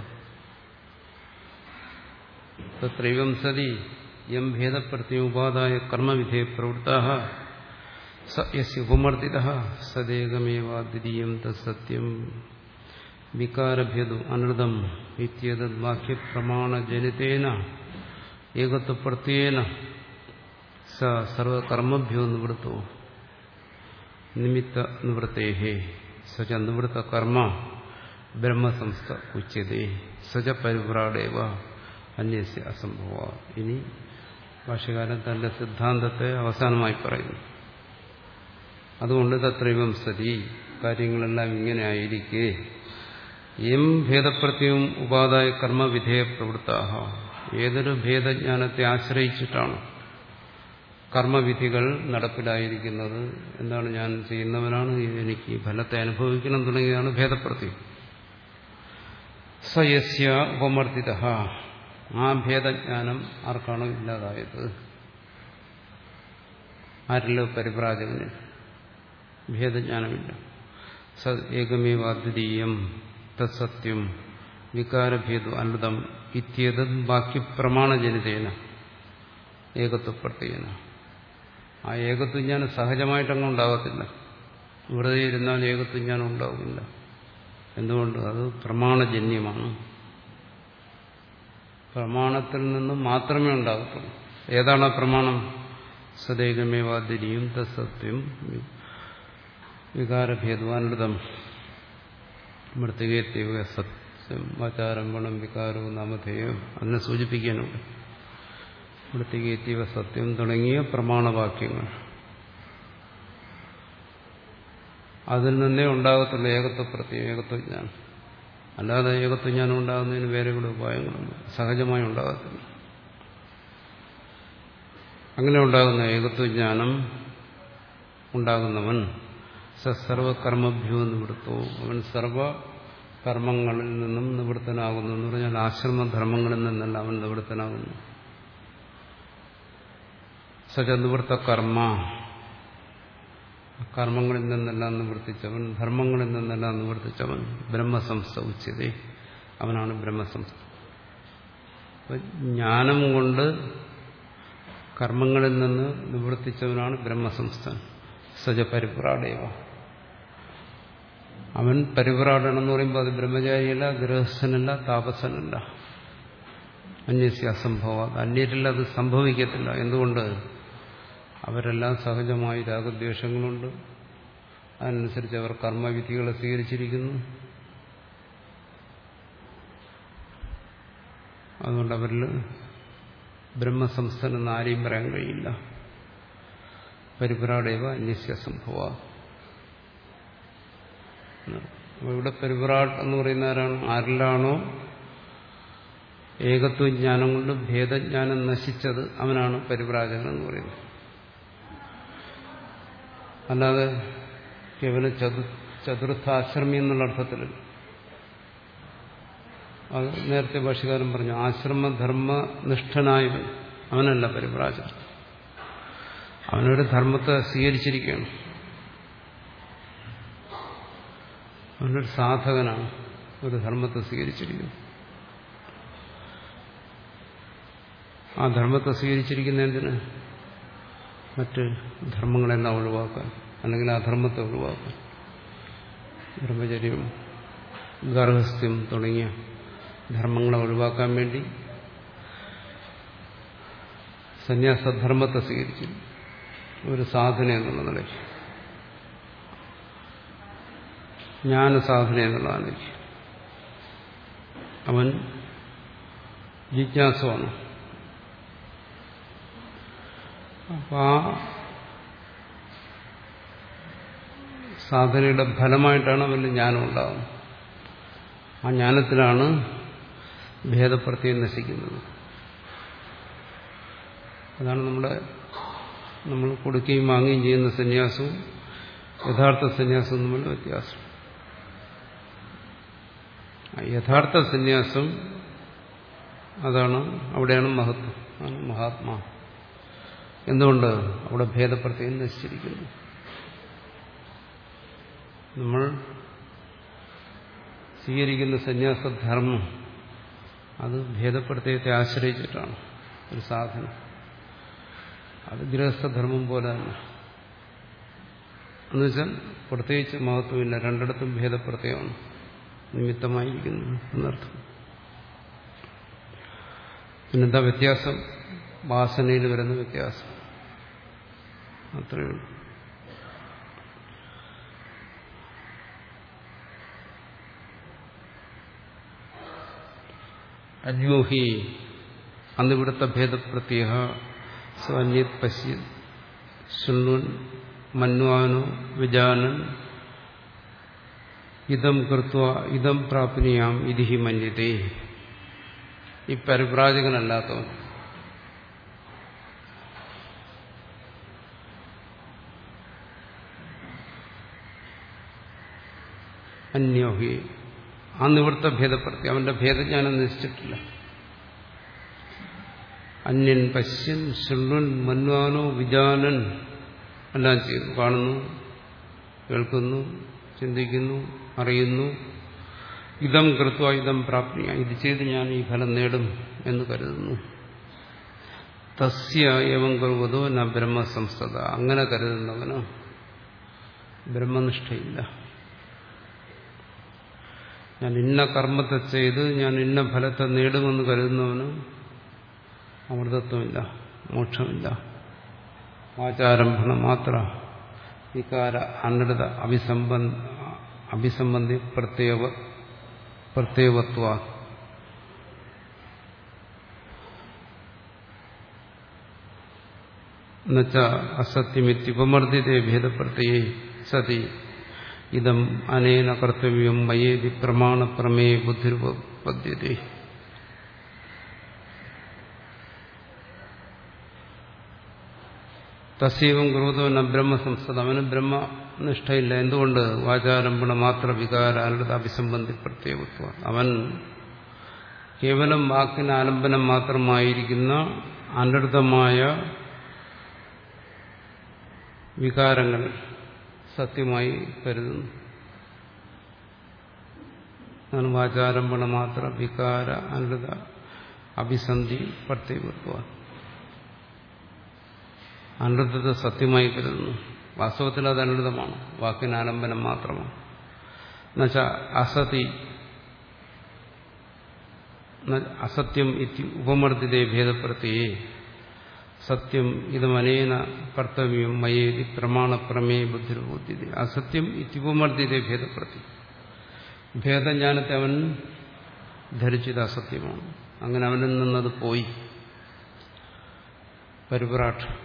തത്രൈവം സതി യം ഭേദപ്രത്യുപാദായ കർമ്മവിധേ പ്രവൃത്ത ഉപമർദ്ദിത സദേകമേവാദ്വിതീയം തത്സത്യം വികാരഭ്യതു അനൃതം ഇത്യേതദ് വാക്യപ്രമാണജനിതേന ഏകത്വപ്രത്യേന സ സർവകർമ്മഭ്യോ നിവൃത്തോ നിമിത്ത നിവൃത്തേഹേ സച നിവൃത്ത കർമ്മ ബ്രഹ്മസംസ്ഥ ഉച്ചതേ സച പരിവ്രാടേവ അന്യസ്യ അസംഭവ ഇനി ഭാഷകാരൻ തന്റെ സിദ്ധാന്തത്തെ അവസാനമായി പറയുന്നു। അതുകൊണ്ട് തത്രൈവം സതി. കാര്യങ്ങളെല്ലാം ഇങ്ങനെ ആയിരിക്കെ. എം ഭേദപ്രത്യവും ഉപാധായ കർമ്മവിധേയ പ്രവൃത്താഹ. ഏതൊരു ഭേദജ്ഞാനത്തെ ആശ്രയിച്ചിട്ടാണ് കർമ്മവിധികൾ നടപ്പിലായിരിക്കുന്നത്. എന്താണ് ഞാൻ ചെയ്യുന്നവനാണ്? എനിക്ക് ഫലത്തെ അനുഭവിക്കണം തുടങ്ങിയതാണ് ഭേദപ്രത്യം. സയസ്യ ഉപമർദ്ദിത ആ ഭേദജ്ഞാനം ആർക്കാണോ ഇല്ലാതായത്? ആരിലോ പരിപ്രാജകന് ഭേദജ്ഞാനമില്ല. സ ഏകമേവാദ്വിതീയം തത്സത്യം അനുദം അനൃതം ബാക്കി ബാക്യപ്രമാണജനിതേന ഏകത്വപ്രത്യേന ആ ഏകത്വജ്ഞാനം സഹജമായിട്ടങ്ങ് ഉണ്ടാകത്തില്ല വെറുതെ ഇരുന്നാൽ ഏകത്വജ്ഞാനം ഉണ്ടാവില്ല എന്തുകൊണ്ട്? അത് പ്രമാണജന്യമാണ്. പ്രമാണത്തിൽ നിന്ന് മാത്രമേ ഉണ്ടാകത്തുള്ളൂ ഏതാണ് പ്രമാണം? സദേകമേവാദിനിയും തത്സത്യം വികാരഭേദവാനുതം മൃത്തികേത്യവ സത്യം വാചാരംഭണം വികാരവും നാമധേയം. അതിനെ സൂചിപ്പിക്കാനുണ്ട് മൃത്തികേത്യവ സത്യം തുടങ്ങിയ പ്രമാണവാക്യങ്ങൾ. അതിൽ നിന്നേ ഉണ്ടാകത്തുള്ളൂ ഏകത്വപ്രത്യം ഏകത്വജ്ഞാനം. അല്ലാതെ ഏകത്വജ്ഞാനം ഉണ്ടാകുന്നതിന് വേറെ കൂടെ ഉപായങ്ങളൊന്നും സഹജമായി ഉണ്ടാകത്തില്ല. അങ്ങനെ ഉണ്ടാകുന്ന ഏകത്വജ്ഞാനം ഉണ്ടാകുന്നവൻ സർവകർമ്മഭ്യോ നിവൃത്തോ. അവൻ സർവ കർമ്മങ്ങളിൽ നിന്നും നിവൃത്തനാകുന്നു എന്ന് പറഞ്ഞാൽ ആശ്രമധർമ്മങ്ങളിൽ നിന്നല്ല അവൻ നിവൃത്തനാകുന്നു. സജ നിവൃത്ത കർമ്മ കർമ്മങ്ങളിൽ നിന്നെല്ലാം നിവർത്തിച്ചവൻ ധർമ്മങ്ങളിൽ നിന്നെല്ലാം നിവർത്തിച്ചവൻ ബ്രഹ്മസംസ്ഥ ഉച്ചതേ അവനാണ് ബ്രഹ്മസംസ്ഥ ജ്ഞാനം കൊണ്ട് കർമ്മങ്ങളിൽ നിന്ന് നിവർത്തിച്ചവനാണ് ബ്രഹ്മസംസ്ഥൻ സജ പരിപ്രാടേവ അവൻ പരിപ്രാടനം എന്ന് പറയുമ്പോൾ അത് ബ്രഹ്മചാരിയല്ല ഗൃഹസ്ഥനല്ല താപസനല്ല അന്യസ്യ അസംഭവ. അന്യരിൽ അത് സംഭവിക്കത്തില്ല. എന്തുകൊണ്ട്? അവരെല്ലാം സഹജമായി രാഗദ്വേഷങ്ങളുണ്ട്. അതിനനുസരിച്ച് അവർ കർമ്മവിധികളെ സ്വീകരിച്ചിരിക്കുന്നു. അതുകൊണ്ട് അവരിൽ ബ്രഹ്മസംസ്ഥൻ എന്ന് ആരെയും പറയാൻ കഴിയില്ല. പരിപുരാടേവ അന്യസ്യ സംഭവ ഇവിടെ പെരുവിറാട്ട് എന്ന് പറയുന്ന ആരാണ്? ആരിലാണോ ഏകത്വജ്ഞാനം കൊണ്ട് ഭേദജ്ഞാനം നശിച്ചത് അവനാണ് പരിപ്രാജകൻ എന്ന് പറയുന്നത്. അല്ലാതെ കേവലം ചതു ചതുർത്ഥാശ്രമി എന്നുള്ള അർത്ഥത്തിൽ അത് നേരത്തെ ഭാഷകാരൻ പറഞ്ഞു ആശ്രമധർമ്മ നിഷ്ഠനായവൻ അവനല്ല പരിപ്രാജകൻ അവനൊരു ധർമ്മത്തെ സ്വീകരിച്ചിരിക്കുകയാണ്. അവനൊരു സാധകനാണ്. ഒരു ധർമ്മത്തെ സ്വീകരിച്ചിരിക്കുന്നു. ആ ധർമ്മത്തെ സ്വീകരിച്ചിരിക്കുന്ന എന്തിന്? മറ്റ് ധർമ്മങ്ങളെല്ലാം ഒഴിവാക്കാൻ. അല്ലെങ്കിൽ അധർമ്മത്തെ ഒഴിവാക്കാൻ. ബ്രഹ്മചര്യം ഗർഹസ്ഥ്യം തുടങ്ങിയ ധർമ്മങ്ങളെ ഒഴിവാക്കാൻ വേണ്ടി സന്യാസധർമ്മത്തെ സ്വീകരിച്ചു ഒരു സാധന എന്നുള്ള നിലയ്ക്ക്. ജ്ഞാനസാധന എന്നുള്ളതാണ് അവൻ ജിജ്ഞാസമാണ് അപ്പൊ ആ സാധനയുടെ ഫലമായിട്ടാണ് അവന് ജ്ഞാനം ഉണ്ടാകുന്നത് ആ ജ്ഞാനത്തിലാണ് ഭേദപ്രത്യം നശിക്കുന്നത്. അതാണ് നമ്മുടെ നമ്മൾ കൊടുക്കുകയും വാങ്ങുകയും ചെയ്യുന്ന സന്യാസവും യഥാർത്ഥ സന്യാസവും തമ്മിൽ വ്യത്യാസം. യഥാർത്ഥ സന്യാസം അതാണ് അവിടെയാണ് മഹത്വം. മഹാത്മാ. എന്തുകൊണ്ട് അവിടെ ഭേദപ്രത്യം നശിച്ചിരിക്കുന്നു നമ്മൾ സ്വീകരിക്കുന്ന സന്യാസധർമ്മം അത് ഭേദപ്രത്യയത്തെ ആശ്രയിച്ചിട്ടാണ് ഒരു സാധനം. അത് ഗൃഹസ്ഥധർമ്മം പോലെ തന്നെ. എന്നുവെച്ചാൽ പ്രത്യേകിച്ച് മഹത്വമില്ല രണ്ടിടത്തും ഭേദപ്രത്യയമാണ് നിമിത്തമായിരിക്കുന്നു എന്നർത്ഥം. പിന്നെന്താ വ്യത്യാസം? വാസനയിൽ വരുന്ന വ്യത്യാസം. അത്രയേ ഉള്ളൂ. അന്യോഹി അന്നിവിടുത്തെ ഭേദപ്രത്യ സ്വന്യത് പശ്യ ശൃണ്ണുൻ മന്വാനോ വിജാനൻ ഇതം കൃത്വ ഇതം പ്രാപ്നിയാം ഇതിഹി മന്യതേ. ഈ പരിപ്രാജകനല്ലാത്തവൻ. അന്യോഹി ആ നിവൃത്ത ഭേദപ്പെടുത്തി അവന്റെ ഭേദജ്ഞാനം നിശ്ചിട്ടില്ല അന്യൻ പശ്യൻ ശൃണ്ണൻ മന്വാനോ വിജാനൻ എല്ലാം ചെയ്യുന്നു കാണുന്നു കേൾക്കുന്നു ചിന്തിക്കുന്നു അറിയുന്നു. ഇതം കൃത്വ ഇതം പ്രാപ്തി ഇത് ചെയ്ത് ഞാൻ ഈ ഫലം നേടും എന്ന് കരുതുന്നു. തസ്യ ഏവം കരുവതോ ന ബ്രഹ്മസംസ്ഥത അങ്ങനെ കരുതുന്നവന് ബ്രഹ്മനിഷ്ഠയില്ല. ഞാൻ ഇന്ന കർമ്മത്തെ ചെയ്ത് ഞാൻ ഇന്ന ഫലത്തെ നേടുമെന്ന് കരുതുന്നവന് അമൃതത്വമില്ല മോക്ഷമില്ല. ആചാരംഭണ മാത്ര. വികാര അനൃത അഭിസംബന്ധ അഭിസംബന്ധി പ്രത്യേക പ്രത്യേകത്വ. എന്നുവെച്ച അസത്യമിത്യുപമർദ്ദിതേ ഭേദപ്രത്യേ സതി. ഇതം അനേന കർത്തവ്യം മയേതി പ്രമാണപ്രമേ ബുദ്ധിരുപദ്ധ്യത്തെ തസ്യവും അബ്രഹ്മ ബ്രഹ്മസംസ്ഥത അവന് ബ്രഹ്മനിഷ്ഠയില്ല. എന്തുകൊണ്ട് വാചാരംഭണ മാത്ര വികാര അനുത അഭിസംബന്ധി പ്രത്യേകത്വ അവൻ കേവലം വാക്കിന് ആലംബനം മാത്രമായിരിക്കുന്ന അനർഥമായ വികാരങ്ങൾ സത്യമായി കരുതുന്നു. വാചാരംഭണ മാത്ര വികാര അനുത അഭിസന്ധി പ്രത്യേകത്വ അനൃതത്തെ സത്യമായി കരുതുന്നു വാസ്തവത്തിൽ അത് അനൃതമാണ് വാക്കിന് ആലംബനം മാത്രമാണ്. എന്നുവെച്ചാൽ അസതി അസത്യം ഉപമർദ്ദിതേ ഭേദപ്പെടുത്തിയേ സത്യം ഇതമനേന കർത്തവ്യം മയേതി പ്രമാണപ്രമേ ബുദ്ധിർബോധ്യത അസത്യം ഇത്യുപമർദ്ദിതേ ഭേദപ്പെടുത്തി ഭേദജ്ഞാനത്തെ അവൻ ധരിച്ചത് അസത്യമാണ്. അങ്ങനെ അവനിൽ നിന്നത് പോയി. പരിപ്രാട്ട്.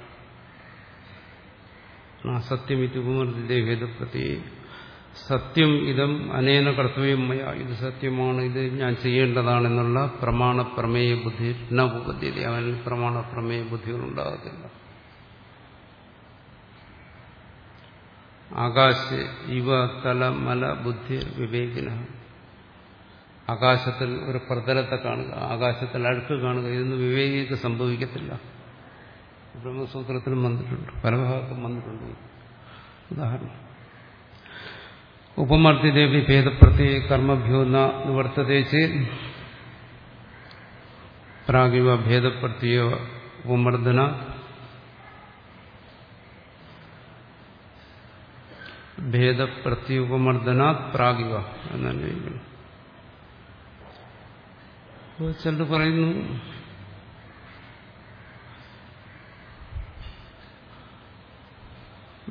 അസത്യം ഇതുപമർദ്ദിതേ ഭേദപ്രതി സത്യം ഇതം അനേന കർത്തവ്യം മയ. ഇത് സത്യമാണ് ഇത് ഞാൻ ചെയ്യേണ്ടതാണെന്നുള്ള പ്രമാണ പ്രമേയ ബുദ്ധി ന അവൻ പ്രമാണ പ്രമേയ ബുദ്ധികൾ ഉണ്ടാകത്തില്ല ആകാശ ഇവ തല മല ബുദ്ധി വിവേകിന. ആകാശത്തിൽ ഒരു പ്രതലത്തെ കാണുക ആകാശത്തിൽ അഴുക്ക് കാണുക ഇതൊന്നും വിവേകിക്ക് സംഭവിക്കത്തില്ല. ബ്രഹ്മസൂത്രത്തിലും വന്നിട്ടുണ്ട് പല ഭാഗത്തും വന്നിട്ടുണ്ട് ഉദാഹരണം ഉപമർദ്ദിദേവി ഭേദപ്രത്യേക കർമ്മഭ്യോ നിവർത്തതേ ചേത് പ്രാഗിവ ഭേദപ്രത്യ ഉപമർദ്ദന ഭേദപ്രത്യുപമർദ്ദനാത് പ്രാഗിവ എന്നാണ് ചിലർ പറയുന്നു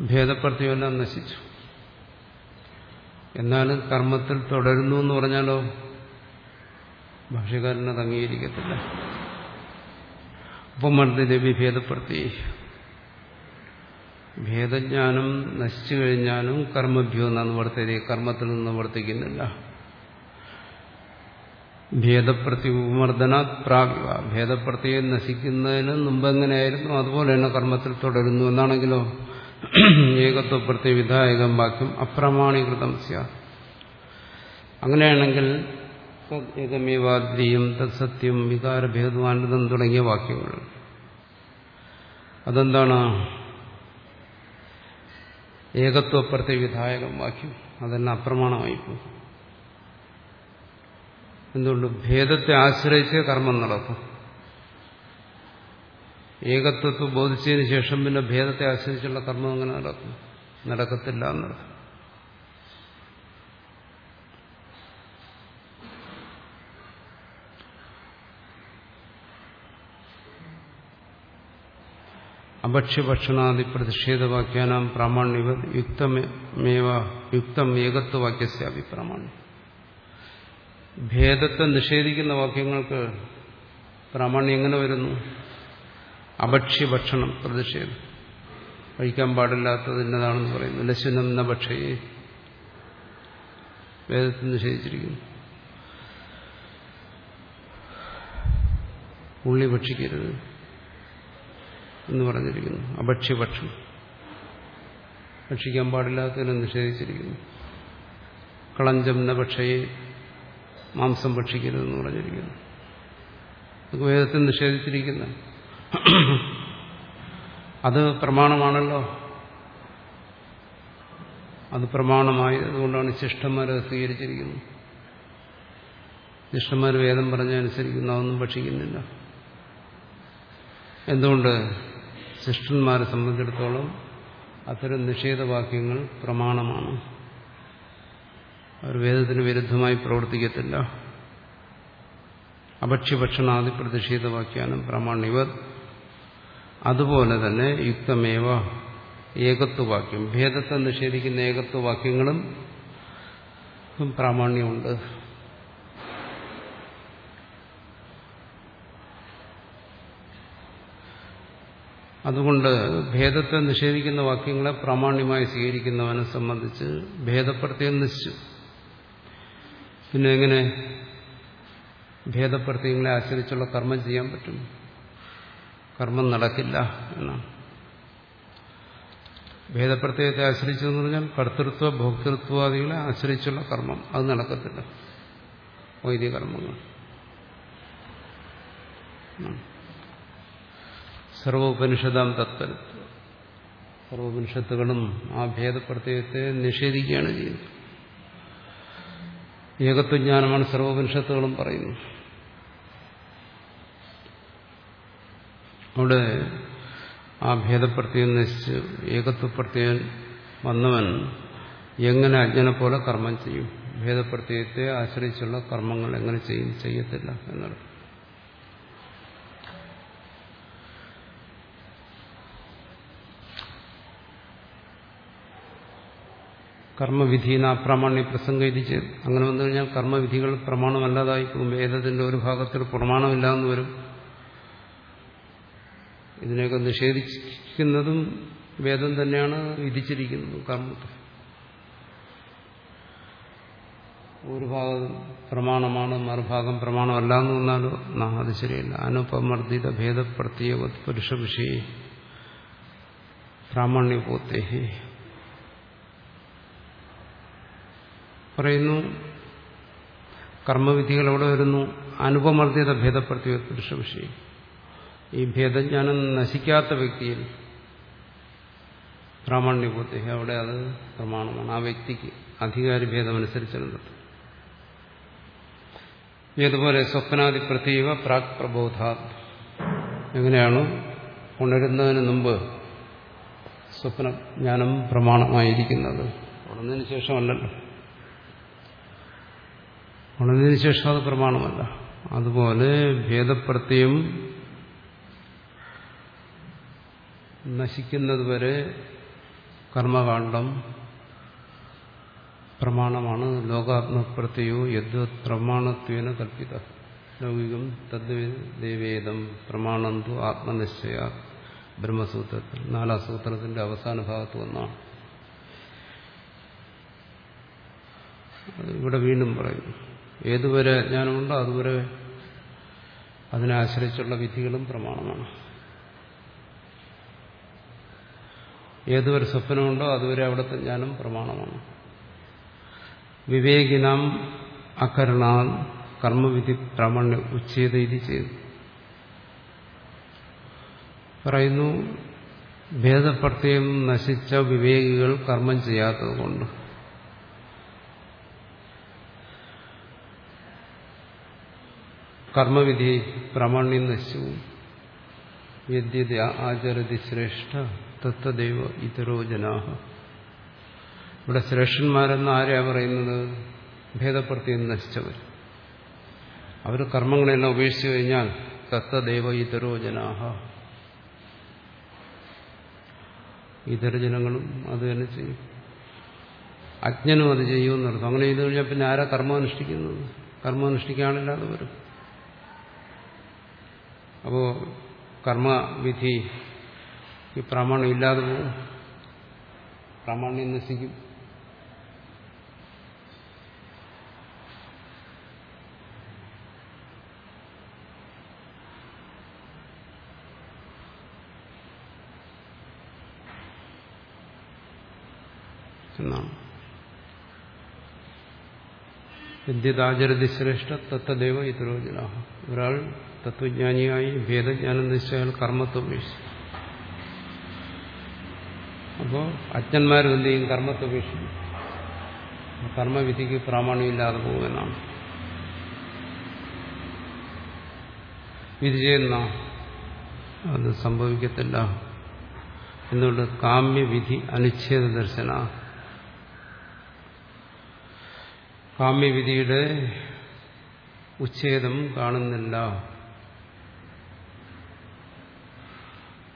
ഭേദപ്രത്യമെല്ലാം നശിച്ചു. എന്നാലും കർമ്മത്തിൽ തുടരുന്നു എന്ന് പറഞ്ഞാലോ? ഭാഷകാരനത് അംഗീകരിക്കത്തില്ല. അപ്പം ഉപമർദ്ദിദേവി ഭേദപ്പെടുത്തി. ഭേദജ്ഞാനം നശിച്ചു കഴിഞ്ഞാലും കർമ്മഭ്യോ എന്നാണ് വർത്തതി കർമ്മത്തിൽ നിന്ന് വർത്തിക്കുന്നില്ല ഭേദപ്രതി ഉപമർദ്ദന പ്രാപ്യ ഭേദപ്രത്യം നശിക്കുന്നതിന് മുമ്പ് എങ്ങനെയായിരുന്നു? അതുപോലെ തന്നെ കർമ്മത്തിൽ തുടരുന്നു എന്നാണെങ്കിലോ? ഏകത്വപ്രത്യ വിധായകം വാക്യം അപ്രമാണീകൃതം സ്യാ. അങ്ങനെയാണെങ്കിൽ ഏകമേവാദ്രിയും തത്സത്യം വികാരഭേദമാനന്ദം തുടങ്ങിയ വാക്യങ്ങൾ. അതെന്താണ്? ഏകത്വപ്രത്യ വിധായകം വാക്യം. അതെന്നെ അപ്രമാണമായി പോകും എന്തുകൊണ്ട്? ഭേദത്തെ ആശ്രയിച്ച് കർമ്മം നടക്കും ഏകത്വത്തെ ബോധിച്ചതിന് ശേഷം പിന്നെ ഭേദത്തെ ആശ്രയിച്ചുള്ള കർമ്മം അങ്ങനെ നടക്കും. നടക്കത്തില്ല എന്നുള്ളത് അഭക്ഷ്യഭക്ഷണാദി പ്രതിഷേധവാക്യാനാം പ്രാമാണ്യവ യുക്തമേവ യുക്തം ഏകത്വവാക്യസ്യാപി പ്രാമാണ്യം ഭേദത്തെ നിഷേധിക്കുന്ന വാക്യങ്ങൾക്ക് പ്രാമാണ്യം എങ്ങനെ വരുന്നു? അഭക്ഷ്യഭക്ഷണം പ്രതിഷേധം. കഴിക്കാൻ പാടില്ലാത്തത് ഇന്നതാണെന്ന് പറയുന്നു. ലശുനം എന്ന ഭക്ഷയെ. വേദത്തിൽ നിഷേധിച്ചിരിക്കുന്നു. ഉള്ളി ഭക്ഷിക്കരുത് എന്ന് പറഞ്ഞിരിക്കുന്നു. അഭക്ഷ്യഭക്ഷണം ഭക്ഷിക്കാൻ പാടില്ലാത്തതിനെ നിഷേധിച്ചിരിക്കുന്നു. കളഞ്ചം എന്ന ഭക്ഷയെ. മാംസം ഭക്ഷിക്കരുതെന്ന് പറഞ്ഞിരിക്കുന്നു. വേദത്തിൽ നിഷേധിച്ചിരിക്കുന്ന അത് പ്രമാണമാണല്ലോ. അത് പ്രമാണമായതുകൊണ്ടാണ് ശിഷ്ടന്മാരെ സ്വീകരിച്ചിരിക്കുന്നത്. ശിഷ്ടന്മാർ വേദം പറഞ്ഞനുസരിക്കുന്ന അതൊന്നും ഭക്ഷിക്കുന്നില്ല. എന്തുകൊണ്ട് ശിഷ്ടന്മാരെ സംബന്ധിച്ചിടത്തോളം അത്തരം നിഷേധവാക്യങ്ങൾ പ്രമാണമാണ്? അവർ വേദത്തിന് വിരുദ്ധമായി പ്രവർത്തിക്കത്തില്ല. അഭക്ഷ്യഭക്ഷണാദി പ്രതിഷേധവാക്യാനും പ്രാമാണ്യവ അതുപോലെ തന്നെ യുക്തമേവ ഏകത്വവാക്യം. ഭേദത്തെ നിഷേധിക്കുന്ന ഏകത്വവാക്യങ്ങളും പ്രാമാണ്യമുണ്ട്. അതുകൊണ്ട് ഭേദത്തെ നിഷേധിക്കുന്ന വാക്യങ്ങളെ പ്രാമാണ്യമായി സ്വീകരിക്കുന്നവനെ സംബന്ധിച്ച് ഭേദപ്രത്യം നിശ്ചു പിന്നെ എങ്ങനെ ഭേദപ്രത്യങ്ങളെ ആശ്രയിച്ചുള്ള കർമ്മം ചെയ്യാൻ പറ്റും? കർമ്മം നടക്കില്ല എന്നാണ്. ഭേദപ്രത്യയത്തെ ആശ്രയിച്ചെന്ന് പറഞ്ഞാൽ കർത്തൃത്വ ഭോക്തൃത്വാദികളെ ആശ്രയിച്ചുള്ള കർമ്മം. അത് നടക്കത്തില്ല. വൈദിക കർമ്മങ്ങൾ. സർവോപനിഷദാം തത്പരത്വം സർവോപനിഷത്തുകളും ആ ഭേദപ്രത്യയത്തെ നിഷേധിക്കുകയാണ് ചെയ്യുന്നത്. ഏകത്വജ്ഞാനമാണ് സർവോപനിഷത്തുകളും പറയുന്നത്. അവിടെ ആ ഭേദപ്രത്യയം നശിച്ച് ഏകത്വപ്രത്യയം വന്നവൻ എങ്ങനെ അജ്ഞനെ പോലെ കർമ്മം ചെയ്യും? ഭേദപ്രത്യയത്തെ ആശ്രയിച്ചുള്ള കർമ്മങ്ങൾ എങ്ങനെ ചെയ്യും? ചെയ്യത്തില്ല എന്നർത്ഥം കർമ്മവിധീന അപ്രാമാണ്യ ചെയ്തു അങ്ങനെ വന്നു കഴിഞ്ഞാൽ കർമ്മവിധികൾ പ്രമാണമല്ലാതായി പോകും വേദത്തിന്റെ ഒരു ഭാഗത്തിൽ പ്രമാണമില്ല എന്ന് വരും. ഇതിനെയൊക്കെ നിഷേധിക്കുന്നതും വേദം തന്നെയാണ് വിധിച്ചിരിക്കുന്നത് കർമ്മത്തെ. ഒരു ഭാഗം പ്രമാണമാണ് മറുഭാഗം പ്രമാണമല്ല എന്ന് വന്നാലോ നാ അത് ശരിയല്ല. അനുപമർദ്ദിത ഭേദപ്രത്യേക പുരുഷ വിഷയ പ്രാമാണ്യപോത്തേഹി പറയുന്നു കർമ്മവിധികൾ എവിടെ വരുന്നു? അനുപമർദ്ദിത ഭേദപ്രത്യേക പുരുഷ വിഷയം. ഈ ഭേദജ്ഞാനം നശിക്കാത്ത വ്യക്തിയിൽ പ്രാമാണ്യബുദ്ധി അവിടെ അത് പ്രമാണമാണ്. ആ വ്യക്തിക്ക് അധികാരി ഭേദമനുസരിച്ചാണ് ഏതുപോലെ സ്വപ്നാദി പ്രതീവ പ്രാക് പ്രബോധ എങ്ങനെയാണ്? ഉണരുന്നതിന് മുമ്പ് സ്വപ്നജ്ഞാനം പ്രമാണമായിരിക്കുന്നത്. ഉണർന്നതിന് ശേഷമല്ലല്ലോ. ഉണർന്നതിന് ശേഷം അത് പ്രമാണമല്ല. അതുപോലെ ഭേദപ്രത്യം നശിക്കുന്നതുവരെ കർമ്മകാണ്ഡം പ്രമാണമാണ്. ലോകാത്മപ്രത്യോ യദ്വ പ്രമാണത്വേന കൽപ്പിത. ലൗകികം തദ്വേദം പ്രമാണന്തു ആത്മനിശ്ചയ. ബ്രഹ്മസൂത്രത്തിൽ നാലാം സൂത്രത്തിന്റെ അവസാന ഭാഗത്ത് വന്നാണ് ഇവിടെ വീണ്ടും പറയുന്നു. ഏതുവരെ അജ്ഞാനമുണ്ടോ അതുവരെ അതിനെ ആശ്രയിച്ചുള്ള വിധികളും പ്രമാണമാണ്. ഏതുവരെ സ്വപ്നമുണ്ടോ അതുവരെ അവിടുത്തെ ജ്ഞാനം പ്രമാണമാണ്. വിവേകിനാം അകരണാൽ കർമ്മവിധി പ്രാമണ്യ ഉച്ഛേദ ഇത് ചെയ്തു. പറയുന്നു ഭേദപ്രത്യം നശിച്ച വിവേകികൾ കർമ്മം ചെയ്യാത്തതുകൊണ്ട് കർമ്മവിധി പ്രാമാണ്യം നശിച്ചു. യദ്യത ആചരതി ശ്രേഷ്ഠ. തത്തദൈവ ഇതരോ ജനാഹ. ഇവിടെ ശ്രേഷ്ഠന്മാരെന്ന് ആരെയാ പറയുന്നത്? ഭേദപ്പെടുത്തി നശിച്ചവർ. അവർ കർമ്മങ്ങളെല്ലാം ഉപേക്ഷിച്ചു കഴിഞ്ഞാൽ തത്തദൈവ ഇതരോ ജനാഹ. ഇതര ജനങ്ങളും അത് തന്നെ ചെയ്യും. അജ്ഞനും അത് ചെയ്യുമെന്നർത്ഥം അങ്ങനെ ചെയ്തു കഴിഞ്ഞാൽ പിന്നെ ആരാ കർമ്മം അനുഷ്ഠിക്കുന്നത്? കർമ്മം അനുഷ്ഠിക്കാനില്ലാതെ വരും. അപ്പോ കർമ്മവിധി ഈ പ്രാമാണ്യം ഇല്ലാതെ പോകും പ്രാമാണ്യം നശിക്കും. എന്നാണ്. വിദ്യതാചരതി ശ്രേഷ്ഠ തത്വദേവ ഇത്രോജന ഒരാൾ തത്വജ്ഞാനിയായി ഭേദജ്ഞാനം നിശ്ചയാൽ കർമ്മത്വം വീഴ്ച അപ്പോൾ അച്ഛന്മാരും എന്ത് ചെയ്യും? കർമ്മത്തെ ഉപേക്ഷിക്കും. കർമ്മവിധിക്ക് പ്രാമാണ്യമില്ലാതെ പോകുമെന്നാണ് വിധി ചെയ്യുന്ന അത് സംഭവിക്കത്തില്ല. എന്തുകൊണ്ട്? കാമ്യവിധി അനുച്ഛേദ ദർശന. കാമ്യവിധിയുടെ ഉച്ഛേദം കാണുന്നില്ല.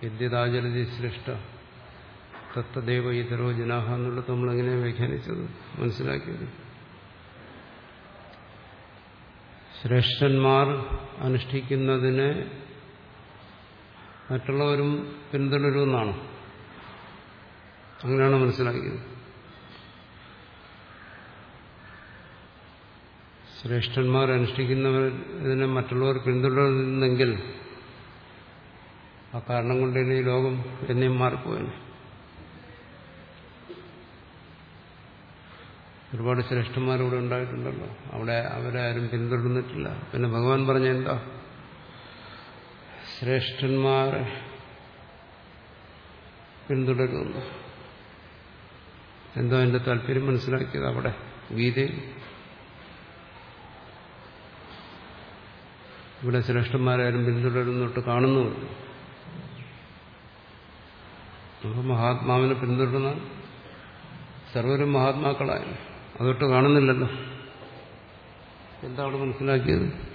യദ്യതാചരതി സൃഷ്ട തത്തദേവ ഇതരോ ജനാഹ എന്നുള്ളത് നമ്മളെങ്ങനെ വ്യാഖ്യാനിച്ചത്? മനസ്സിലാക്കിയത്? ശ്രേഷ്ഠന്മാർ അനുഷ്ഠിക്കുന്നതിനെ മറ്റുള്ളവരും പിന്തുടരുമെന്നാണ്. അങ്ങനെയാണ് മനസ്സിലാക്കിയത്. ശ്രേഷ്ഠന്മാർ അനുഷ്ഠിക്കുന്നവർ ഇതിനെ മറ്റുള്ളവർ പിന്തുടരുന്നെങ്കിൽ ആ കാരണം കൊണ്ട് ഈ ലോകം എന്നെയും മാറിപ്പോയനെ. ഒരുപാട് ശ്രേഷ്ഠന്മാരിവിടെ ഉണ്ടായിട്ടുണ്ടല്ലോ. അവിടെ അവരെ ആരും പിന്തുടർന്നിട്ടില്ല. പിന്നെ ഭഗവാൻ പറഞ്ഞ എന്താ? ശ്രേഷ്ഠന്മാരെ പിന്തുടരുന്നു. എന്തോ എന്റെ താല്പര്യം മനസ്സിലാക്കിയത് അവിടെ ഗീതയിൽ. ഇവിടെ ശ്രേഷ്ഠന്മാരാരും പിന്തുടരുന്നിട്ട് കാണുന്നു മഹാത്മാവിനെ പിന്തുടരുന്ന സർവരും മഹാത്മാക്കളായി അതൊട്ട് കാണുന്നില്ലല്ലോ. എന്താണ് മനസ്സിലാക്കിയത്?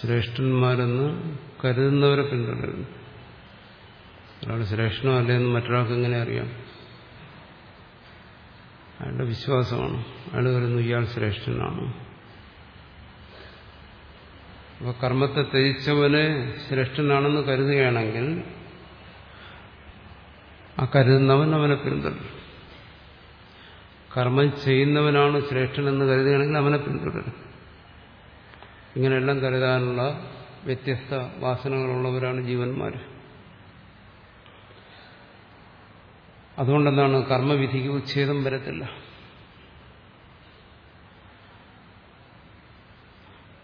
ശ്രേഷ്ഠന്മാരെന്ന് കരുതുന്നവരെ പിന്തുടരുന്നു. ഒരാൾ ശ്രേഷ്ഠനോ അല്ലെന്ന് മറ്റൊരാൾക്ക് എങ്ങനെ അറിയാം? അയാളുടെ വിശ്വാസമാണ്. അയാൾ കരുതുന്നു ഇയാൾ ശ്രേഷ്ഠനാണ്. അപ്പൊ കർമ്മത്തെ ത്യജിച്ചവനെ ശ്രേഷ്ഠനാണെന്ന് കരുതുകയാണെങ്കിൽ ആ കരുതുന്നവൻ അവനെ പിന്തുടരും. കർമ്മം ചെയ്യുന്നവനാണ് ശ്രേഷ്ഠനെന്ന് കരുതുകയാണെങ്കിൽ അവനെ പിന്തുടരും. ഇങ്ങനെയെല്ലാം കരുതാനുള്ള വ്യത്യസ്ത വാസനകളുള്ളവരാണ് ജീവന്മാർ അതുകൊണ്ടെന്താണ് കർമ്മവിധിക്ക് ഉച്ഛേദം വരത്തില്ല.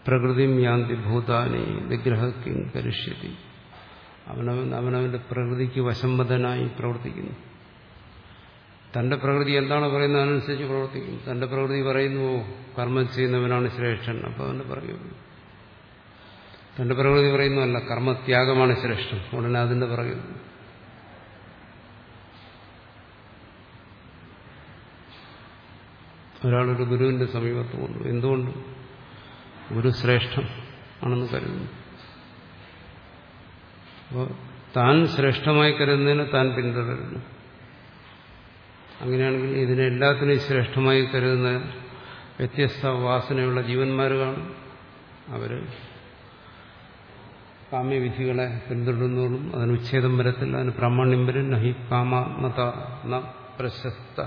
പ്രകൃതിം യാന്തി ഭൂതാനി വിഗ്രഹക്കിങ് കരിഷ്യതി. അവനവൻ അവനവന്റെ പ്രകൃതിക്ക് വശംബദ്ധനായി പ്രവർത്തിക്കുന്നു. തന്റെ പ്രകൃതി എന്താണോ പറയുന്നത് അതനുസരിച്ച് പ്രവർത്തിക്കും. തന്റെ പ്രകൃതി പറയുന്നു കർമ്മം ചെയ്യുന്നവനാണ് ശ്രേഷ്ഠൻ. അപ്പോൾ അവന് പറയുന്നു തന്റെ പ്രകൃതി പറയുന്നു അല്ല കർമ്മത്യാഗമാണ് ശ്രേഷ്ഠം ഉടനെ അതിന്റെ പറയുന്നു ഒരാളൊരു ഗുരുവിന്റെ സമീപത്ത് കൊണ്ടു. എന്തുകൊണ്ട്? ഗുരു ശ്രേഷ്ഠം ആണെന്ന് കരുതുന്നു. താൻ ശ്രേഷ്ഠമായി കരുതുന്നതിനെ താൻ പിന്തുടരുന്നു. അങ്ങനെയാണെങ്കിൽ ഇതിനെ എല്ലാത്തിനെയും ശ്രേഷ്ഠമായി കരുതുന്ന വ്യത്യസ്ത വാസനയുള്ള ജീവന്മാർ കാണും. അവർ കാമ്യവിധികളെ പിന്തുടരുന്നോളും. അതിന് ഉച്ഛേദം വരത്തില്ല. അതിന് പ്രാമാണ്യം വരും. നഹി കാമാത്മത ന പ്രശസ്ത.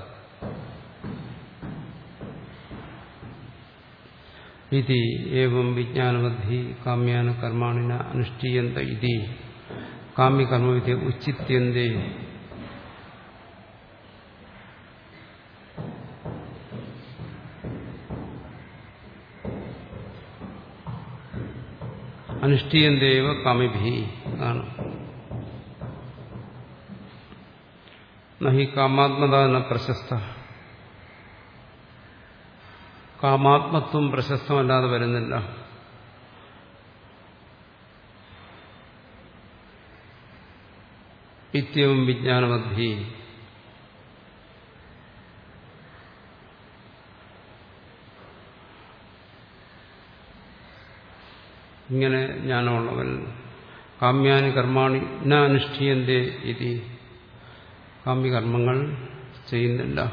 ഇതി ഏവം വിജ്ഞാനബദ്ധി കാമ്യാന കർമാണിന അനുഷ്ഠീയന്ത ഇതി. കാമ്യകർമ്മവിധി ഉച്ചിത്യന്തേ അനുഷ്ഠിയന്തേവ കാമിഭി ആണ് നഹി കാമാത്മത എന്ന പ്രശസ്ത കാമാത്മത്വം പ്രശസ്തമല്ലാതെ വരുന്നില്ല। ഇത്യവും വിജ്ഞാനമദ്ധി ഇങ്ങനെ ജ്ഞാനമുള്ളവൻ കാമ്യാനി കർമാണി ന അനുഷ്ഠീയന്തേ ഇതി. കാമ്യകർമ്മങ്ങൾ ചെയ്യുന്നില്ല.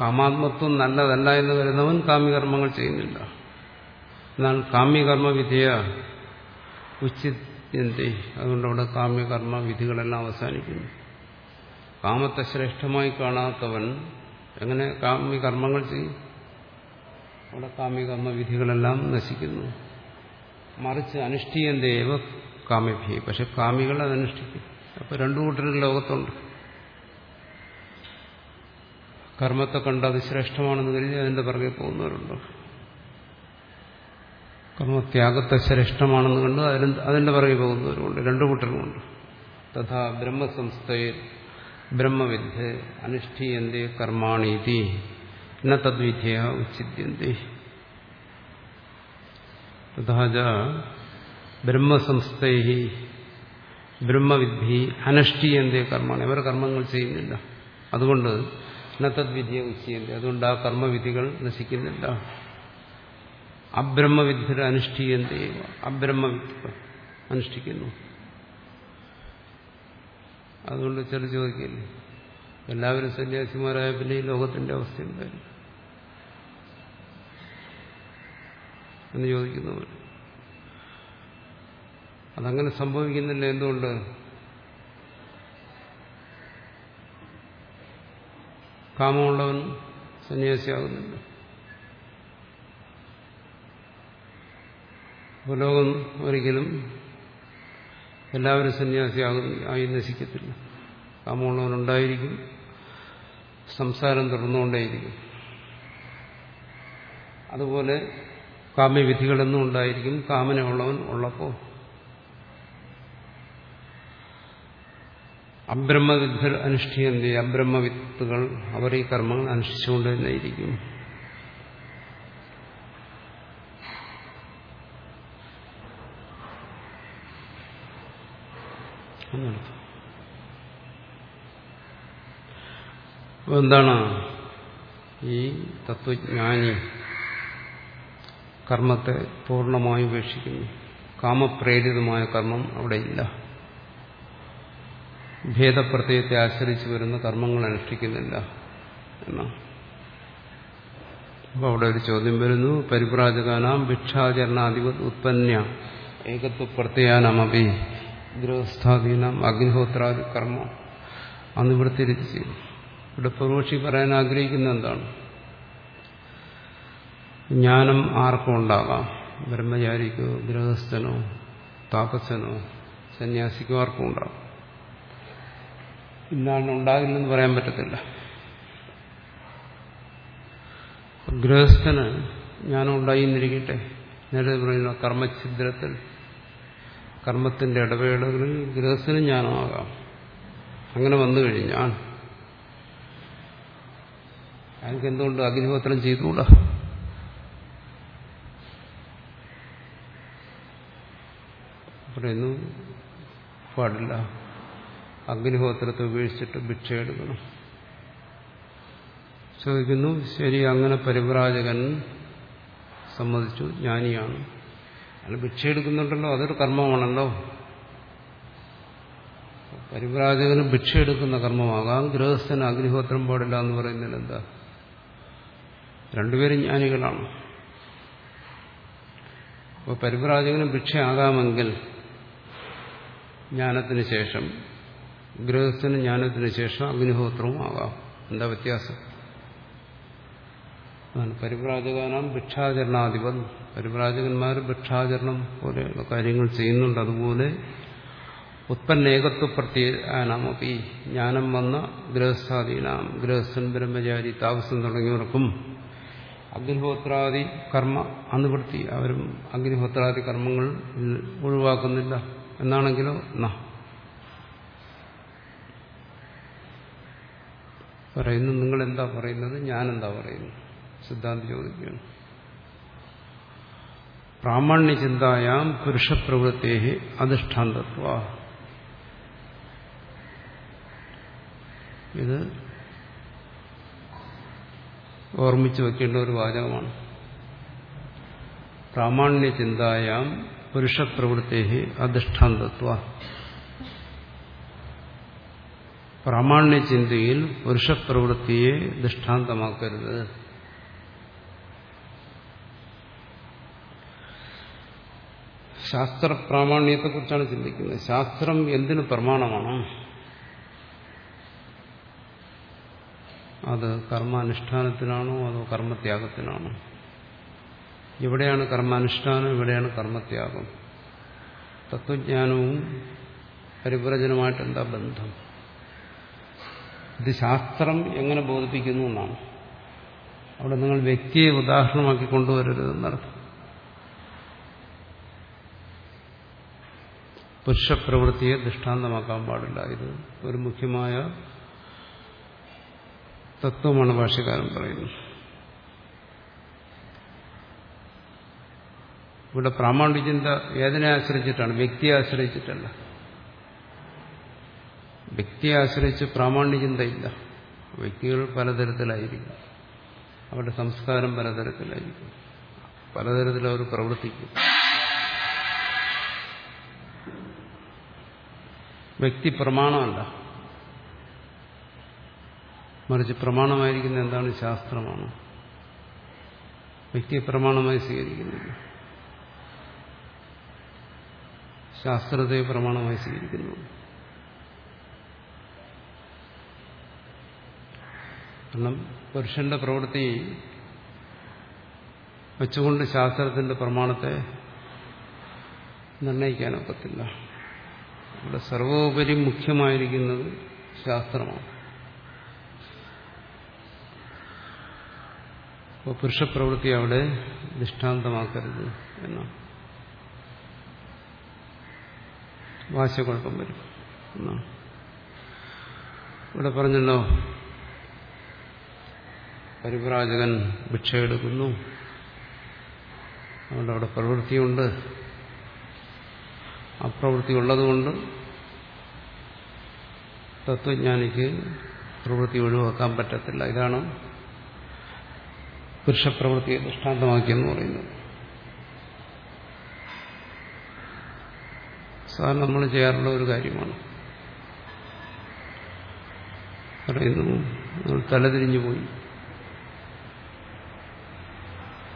കാമാത്മത്വം നല്ലതല്ല എന്ന് വരുന്നവൻ കാമ്യകർമ്മങ്ങൾ ചെയ്യുന്നില്ല. എന്നാൽ കാമ്യകർമ്മ വിധിയ ഉച്ചിത്യന്തേ അതുകൊണ്ട് അവിടെ കാമ്യകർമ്മ വിധികളെല്ലാം അവസാനിക്കുന്നു. കാമത്തെ ശ്രേഷ്ഠമായി കാണാത്തവൻ എങ്ങനെ കാമ്യകർമ്മങ്ങൾ ചെയ്യും? അവിടെ കാമ്യകർമ്മ വിധികളെല്ലാം നശിക്കുന്നു. മറിച്ച് അനുഷ്ഠീയന്തേവ കാമ്യഭി പക്ഷെ കാമികൾ അത് അനുഷ്ഠിക്കും. അപ്പൊ രണ്ടു കൂട്ടരും ലോകത്തുണ്ട്. കർമ്മത്തെ കണ്ട് അത് ശ്രേഷ്ഠമാണെന്ന് കരുതി അതിന്റെ പുറകെ പോകുന്നവരുണ്ട്? കർമ്മത്യാഗത്തെ ശ്രേഷ്ഠമാണെന്ന് കണ്ട് അതിന് അതിന്റെ പിറകെ പോകുന്നവരുമുണ്ട് രണ്ടു കൂട്ടരുമുണ്ട് തഥാ ബ്രഹ്മസംസ്ഥയിൽ ബ്രഹ്മവിദ്യ അനുഷ്ഠീയന്തി കർമാണീതി എന്ന തദ്വിദ്യ ഉച്ചിദ്യന്തേ തഥാച ബ്രഹ്മസംസ്ഥൈ ബ്രഹ്മവിദ്ധി അനുഷ്ഠീയന്തി കർമാണി. അവർ കർമ്മങ്ങൾ ചെയ്യുന്നില്ല. അതുകൊണ്ട് എന്ന തദ്വിധിയെ ഉച്ചയന്തി അതുകൊണ്ട് ആ കർമ്മവിധികൾ നശിക്കുന്നില്ല. അബ്രഹ്മവിദ്യര അനുഷ്ഠീയന്തേ അബ്രഹ്മവിദ്യ അനുഷ്ഠിക്കുന്നു. അതുകൊണ്ട് ചില ചോദിക്കില്ലേ? എല്ലാവരും സന്യാസിമാരായ പിന്നെ ഈ ലോകത്തിന്റെ അവസ്ഥ ഉണ്ടായി എന്ന് ചോദിക്കുന്നവർ അതങ്ങനെ സംഭവിക്കുന്നില്ല എന്തുകൊണ്ട്? കാമമുള്ളവൻ സന്യാസിയാകുന്നില്ല. ലോകം ഒരിക്കലും എല്ലാവരും സന്യാസിയാകും ആയി നശിക്കത്തില്ല. കാമുള്ളവരുണ്ടായിരിക്കും സംസാരം തുടർന്നുകൊണ്ടേയിരിക്കും. അതുപോലെ കാമ്യവിധികളെന്നും ഉണ്ടായിരിക്കും കാമനയുള്ളവൻ ഉള്ളപ്പോൾ. അബ്രഹ്മവിദ്ധർ അനുഷ്ഠിയന്തി അബ്രഹ്മവിത്തുകൾ അവർ ഈ കർമ്മങ്ങൾ അനുഷ്ഠിച്ചുകൊണ്ട് തന്നെ എന്നർത്ഥം എന്താണ് ഈ തത്വജ്ഞാനി കർമ്മത്തെ പൂർണമായി ഉപേക്ഷിക്കുന്നു? കാമപ്രേരിതമായ കർമ്മം അവിടെ ഇല്ല. ഭേദപ്രത്യയത്തെ ആശ്രയിച്ച് വരുന്ന കർമ്മങ്ങൾ അനുഷ്ഠിക്കുന്നില്ല എന്നാണ്. അപ്പോൾ അവിടെ ഒരു ചോദ്യം വരുന്നു പരിപ്രാജകാനാം ഭിക്ഷാചരണാധിപത് ഉത്പന്ന ഏകത്വ പ്രത്യയാനമപി ഗൃഹസ്ഥാധീനം അഗ്നിഹോത്രാദി കർമ്മ. അന്ന് ഇവിടെ തിരിച്ച് ഇവിടെ പുറോക്ഷി പറയാൻ ആഗ്രഹിക്കുന്ന എന്താണ്? ജ്ഞാനം ആർക്കും ഉണ്ടാകാം ബ്രഹ്മചാരിക്കോ ഗൃഹസ്ഥനോ താപസനോ സന്യാസിക്കോ ആർക്കും ഉണ്ടാകും ഇന്നാണ് ഉണ്ടാകില്ലെന്ന് പറയാൻ പറ്റത്തില്ല. ഗൃഹസ്ഥന് ജ്ഞാനം ഉണ്ടായിന്നിരിക്കട്ടെ നേരത്തെ പറയുന്ന കർമ്മഛിദ്രത്തിൽ കർമ്മത്തിന്റെ ഇടവേളകളിൽ ഗൃഹസ്ഥനും ജ്ഞാനമാകാം അങ്ങനെ വന്നു കഴിഞ്ഞാൽ അയാൾക്ക് എന്തുകൊണ്ട് അഗ്നിഹോത്രം ചെയ്തുകൂടാ? പറയുന്നു പാടില്ല. അഗ്നിഹോത്രത്തെ ഉപേക്ഷിച്ചിട്ട് ഭിക്ഷ എടുക്കണം ചോദിക്കുന്നു ശരി അങ്ങനെ പരിവ്രാജകൻ സമ്മതിച്ചു ജ്ഞാനിയാണ്. അയാൾ ഭിക്ഷ എടുക്കുന്നുണ്ടല്ലോ അതൊരു കർമ്മമാണല്ലോ. പരിവ്രാജകന് ഭിക്ഷ എടുക്കുന്ന കർമ്മമാകാം ഗൃഹസ്ഥന് അഗ്നിഹോത്രം പാടില്ല എന്ന് പറയുന്നതിന് എന്താ? രണ്ടുപേരും ജ്ഞാനികളാണ്. അപ്പോൾ പരിവ്രാജകന് ഭിക്ഷയാകാമെങ്കിൽ ജ്ഞാനത്തിന് ശേഷം ഗൃഹസ്ഥന് ജ്ഞാനത്തിന് ശേഷം അഗ്നിഹോത്രവും ആകാം. എന്താ വ്യത്യാസം? അതാണ്. പരിവ്രാജകാനാം ഭിക്ഷാചരണാധിപൻ. പരിവ്രാജകന്മാർ ഭിക്ഷാചരണം പോലെയുള്ള കാര്യങ്ങൾ ചെയ്യുന്നുണ്ട്. അതുപോലെ ഉത്പന്നേകത്വ പ്രത്യേകാനാമപ്പി ജ്ഞാനം വന്ന ഗൃഹസ്ഥാദീനാം ഗൃഹസ്ഥൻ ബ്രഹ്മചാരി താപസം തുടങ്ങിയവർക്കും അഗ്നിഹോത്രാദി കർമ്മ അനുവൃത്തി അവരും അഗ്നിഹോത്രാദി കർമ്മങ്ങൾ ഒഴിവാക്കുന്നില്ല. എന്നാണെങ്കിലോ? എന്നാ പറയുന്നു. നിങ്ങൾ എന്താ പറയുന്നത്? ഞാൻ എന്താ പറയുന്നു സിദ്ധാന്തി ചോദിക്കുകയാണ്. പ്രാമാണ്യ ചിന്തായാം പുരുഷപ്രവൃത്തേ അധിഷ്ഠാന്തത്വ. ഇത് ഓർമ്മിച്ചു വെക്കേണ്ട ഒരു വാചകമാണ്. പ്രാമാണ്യ ചിന്തായാം പുരുഷപ്രവൃത്തേ അധിഷ്ഠാന്തത്വ. പ്രാമാണ്യ ചിന്തയിൽ പുരുഷപ്രവൃത്തിയെ ദൃഷ്ടാന്തമാക്കരുത്. ശാസ്ത്ര പ്രാമാണ്യത്തെക്കുറിച്ചാണ് ചിന്തിക്കുന്നത്. ശാസ്ത്രം എന്തിനു പ്രമാണമാണ്? അത് കർമാനുഷ്ഠാനത്തിനാണോ അതോ കർമ്മത്യാഗത്തിനാണോ എവിടെയാണ് കർമാനുഷ്ഠാനം എവിടെയാണ് കർമ്മത്യാഗം. തത്വജ്ഞാനവും പരിപ്രചനമായിട്ട് എന്താ ബന്ധം? ഇത് ശാസ്ത്രം എങ്ങനെ ബോധിപ്പിക്കുന്നു എന്നാണ്. അവിടെ നിങ്ങൾ വ്യക്തിയെ ഉദാഹരണമാക്കി കൊണ്ടുവരരുതെന്നർത്ഥം. പുരുഷപ്രവൃത്തിയെ ദൃഷ്ടാന്തമാക്കാൻ പാടില്ല ഇത് ഒരു മുഖ്യമായ തത്വമാണ് ഭാഷകാരൻ പറയുന്നത്. ഇവിടെ പ്രാമാണിക ചിന്ത ഏതിനെ ആശ്രയിച്ചിട്ടാണ്? വ്യക്തിയെ ആശ്രയിച്ചിട്ടല്ല. വ്യക്തിയെ ആശ്രയിച്ച് പ്രാമാണ്യ ചിന്തയില്ല വ്യക്തികൾ പലതരത്തിലായിരിക്കും. അവരുടെ സംസ്കാരം പലതരത്തിലായിരിക്കും. പലതരത്തിൽ അവർ പ്രവർത്തിക്കും. വ്യക്തി പ്രമാണമല്ല മറിച്ച് പ്രമാണമായിരിക്കുന്ന എന്താണ് ശാസ്ത്രമാണ്? വ്യക്തി പ്രമാണമായി സ്വീകരിക്കുന്നില്ല. ശാസ്ത്രത്തെ പ്രമാണമായി സ്വീകരിക്കുന്നു. കാരണം പുരുഷന്റെ പ്രവൃത്തി വെച്ചുകൊണ്ട് ശാസ്ത്രത്തിന്റെ പ്രമാണത്തെ നിർണയിക്കാനൊക്കത്തില്ല ഇവിടെ സർവോപരി മുഖ്യമായിരിക്കുന്നത് ശാസ്ത്രമാണ്. അപ്പോൾ പുരുഷപ്രവൃത്തി അവിടെ ദൃഷ്ടാന്തമാക്കരുത് എന്നാണ്. വാശകുഴപ്പം വരും എന്നാണ്. ഇവിടെ പറഞ്ഞല്ലോ പരിപ്രാജകൻ ഭിക്ഷ എടുക്കുന്നു അതുകൊണ്ട് അവിടെ പ്രവൃത്തിയുണ്ട്. ആ പ്രവൃത്തി ഉള്ളതുകൊണ്ട് തത്വജ്ഞാനിക്ക് പ്രവൃത്തി ഒഴിവാക്കാൻ പറ്റത്തില്ല. ഇതാണ് പുരുഷപ്രവൃത്തിയെ ദൃഷ്ടാന്തമാക്കിയെന്ന് പറയുന്നത്. സാധാരണ നമ്മൾ ചെയ്യാറുള്ള ഒരു കാര്യമാണ്. പറയുന്നു തലതിരിഞ്ഞു പോയി.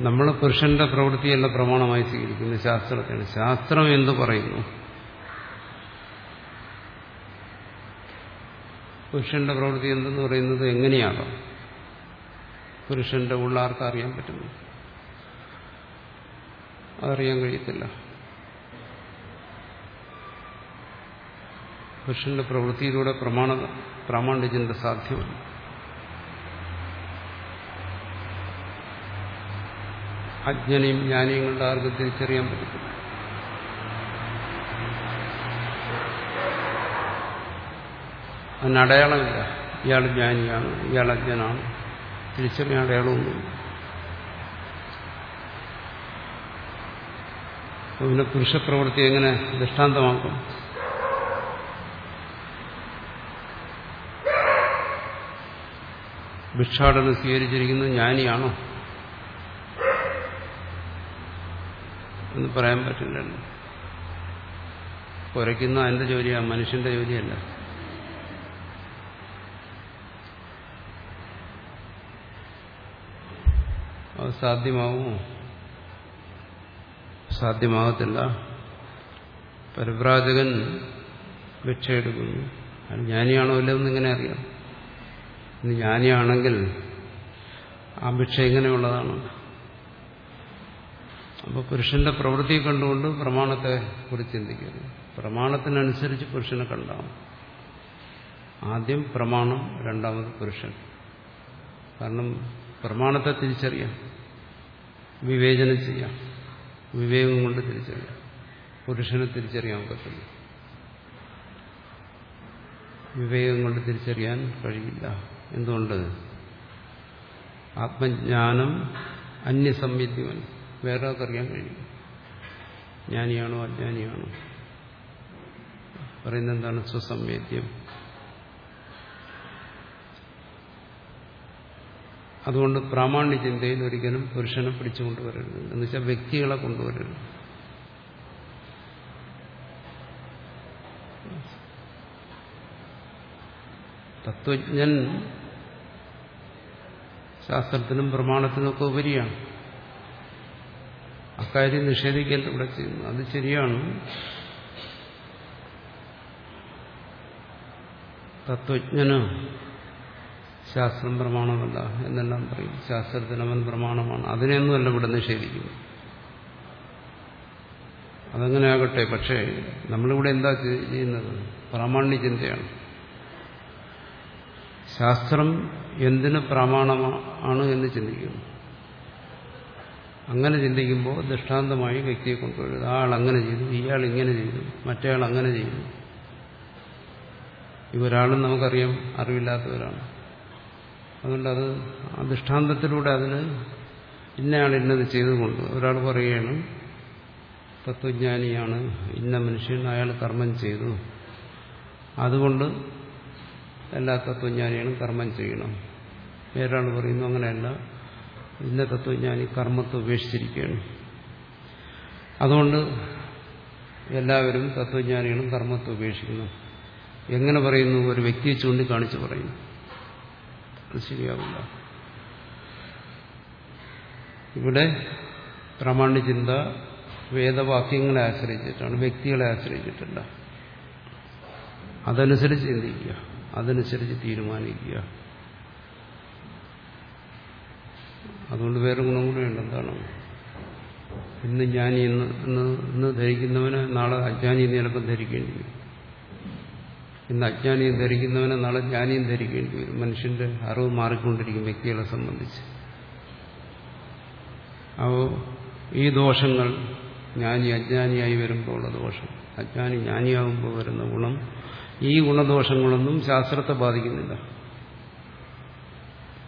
നമ്മൾ പുരുഷന്റെ പ്രവൃത്തിയല്ല പ്രമാണമായി സ്വീകരിക്കുന്നത്. ശാസ്ത്രത്തിന് ശാസ്ത്രം എന്ത് പറയുന്നു? പുരുഷന്റെ പ്രവൃത്തി എന്തെന്ന് പറയുന്നത് എങ്ങനെയാണോ? പുരുഷന്റെ ഉള്ളാർക്ക് അറിയാൻ പറ്റുന്നു? അതറിയാൻ കഴിയത്തില്ല. പുരുഷന്റെ പ്രവൃത്തിയിലൂടെ പ്രമാണ പ്രാമാണ്യചിന്ത സാധ്യമല്ല. അജ്ഞനെയും ജ്ഞാനിയും കൊണ്ട് ആർക്കും തിരിച്ചറിയാൻ പറ്റത്തില്ല. അതിന് അടയാളമില്ല. ഇയാൾ ജ്ഞാനിയാണ് ഇയാൾ അജ്ഞനാണ്. തിരിച്ചറിയാൻ അടയാളമൊന്നുമില്ല. പിന്നെ പുരുഷപ്രവൃത്തി എങ്ങനെ ദൃഷ്ടാന്തമാക്കും? ഭിക്ഷാടനം സ്വീകരിച്ചിരിക്കുന്നത് ജ്ഞാനിയാണോ? എന്ന് പറയാൻ പറ്റില്ല കുരയ്ക്കുന്ന എന്റെ ജോലിയാണ് മനുഷ്യന്റെ ജോലിയല്ല. അത് സാധ്യമാവുമോ? സാധ്യമാകത്തില്ല. പരിപ്രാജകൻ ഭിക്ഷ എടുക്കുന്നു അത് ജ്ഞാനിയാണോ ഇല്ലെന്ന് ഇങ്ങനെ അറിയാം. ഇനി ജ്ഞാനിയാണെങ്കിൽ ആ ഭിക്ഷ എങ്ങനെയുള്ളതാണ് അപ്പോൾ പുരുഷന്റെ പ്രവൃത്തി കണ്ടുകൊണ്ട് പ്രമാണത്തെ കുറിച്ച് ചിന്തിക്കുന്നു. പ്രമാണത്തിനനുസരിച്ച് പുരുഷനെ കണ്ടാവും ആദ്യം പ്രമാണം രണ്ടാമത് പുരുഷൻ. കാരണം പ്രമാണത്തെ തിരിച്ചറിയാം. വിവേചനം ചെയ്യാം. വിവേകം കൊണ്ട് തിരിച്ചറിയാം. പുരുഷനെ തിരിച്ചറിയാൻ പറ്റില്ല വിവേകം കൊണ്ട് തിരിച്ചറിയാൻ കഴിയില്ല. എന്തുകൊണ്ട്? ആത്മജ്ഞാനം അന്യസംവിദ്യമൻ വേറെ അറിയാൻ കഴിയും. ജ്ഞാനിയാണോ അജ്ഞാനിയാണോ? പറയുന്നത് എന്താണ് സ്വസംവേദ്യം? അതുകൊണ്ട് പ്രാമാണ്യ ചിന്തയിൽ ഒരിക്കലും പുരുഷനെ പിടിച്ചുകൊണ്ടുവരരുത് എന്ന് വെച്ചാൽ വ്യക്തികളെ കൊണ്ടുവരരുത്. തത്വജ്ഞൻ ശാസ്ത്രത്തിനും പ്രമാണത്തിനുമൊക്കെ ഉപരിയാണ്. അക്കാര്യം നിഷേധിക്കൽ ഇവിടെ ചെയ്യുന്നു. അത് ശരിയാണ്. തത്വജ്ഞന് ശാസ്ത്രം പ്രമാണമല്ല എന്നെല്ലാം പറയും. ശാസ്ത്രത്തിന് അവൻ പ്രമാണമാണ്. അതിനെയൊന്നുമല്ല ഇവിടെ നിഷേധിക്കുന്നു അതങ്ങനെ ആകട്ടെ പക്ഷേ നമ്മളിവിടെ എന്താ ചെയ്യുന്നത്? പ്രാമാണ്യ ചിന്തയാണ്. ശാസ്ത്രം എന്തിന് പ്രമാണമാണ് എന്ന് ചിന്തിക്കുന്നു. അങ്ങനെ ചിന്തിക്കുമ്പോൾ ദൃഷ്ടാന്തമായി വ്യക്തിയെ കൊണ്ടുവരുന്നത് ആൾ അങ്ങനെ ചെയ്തു ഇയാൾ ഇങ്ങനെ ചെയ്തു മറ്റേയാൾ അങ്ങനെ ചെയ്തു ഇവരാളും നമുക്കറിയാം അറിവില്ലാത്തവരാണ്. അതുകൊണ്ട് അത് ആ ദൃഷ്ടാന്തത്തിലൂടെ അതിന് ഇന്നയാൾ ഇന്നത് ചെയ്തുകൊണ്ട് ഒരാൾ പറയുകയാണ് തത്വജ്ഞാനിയാണ് ഇന്ന മനുഷ്യൻ അയാൾ കർമ്മം ചെയ്തു. അതുകൊണ്ട് എല്ലാ തത്വജ്ഞാനികളും കർമ്മം ചെയ്യണം. വേറൊരാൾ പറയുന്നു അങ്ങനെയല്ല. ഇന്ന തത്വജ്ഞാനി കർമ്മത്തെ ഉപേക്ഷിച്ചിരിക്കുകയാണ്. അതുകൊണ്ട് എല്ലാവരും തത്വജ്ഞാനികളും കർമ്മത്തെ ഉപേക്ഷിക്കുന്നു. എങ്ങനെ പറയുന്നു? ഒരു വ്യക്തിയെ ചൂണ്ടിക്കാണിച്ച് പറയുന്നു. അത് ശരിയാവില്ല. ഇവിടെ പ്രാമാണ്യചിന്ത വേദവാക്യങ്ങളെ ആശ്രയിച്ചിട്ടാണ് വ്യക്തികളെ ആശ്രയിച്ചിട്ടില്ല. അതനുസരിച്ച് ചിന്തിക്കുക അതനുസരിച്ച് തീരുമാനിക്കുക. അതുകൊണ്ട് വേറെ ഗുണം കൂടെ ഉണ്ട്. എന്താണ്? ഇന്ന് ജ്ഞാനി ഇന്ന് ഇന്ന് ധരിക്കുന്നവന് നാളെ അജ്ഞാനി ചിലപ്പോൾ ധരിക്കേണ്ടി വരും. ഇന്ന് അജ്ഞാനിയും ധരിക്കുന്നവനെ നാളെ ജ്ഞാനിയും ധരിക്കേണ്ടി വരും. മനുഷ്യന്റെ അറിവ് മാറിക്കൊണ്ടിരിക്കും വ്യക്തികളെ സംബന്ധിച്ച്. അപ്പോൾ ഈ ദോഷങ്ങൾ ജ്ഞാനി അജ്ഞാനിയായി വരുമ്പോൾ ഉള്ള ദോഷം. അജ്ഞാനി ജ്ഞാനിയാകുമ്പോൾ വരുന്ന ഗുണം ഈ ഗുണദോഷങ്ങളൊന്നും ശാസ്ത്രത്തെ ബാധിക്കുന്നില്ല.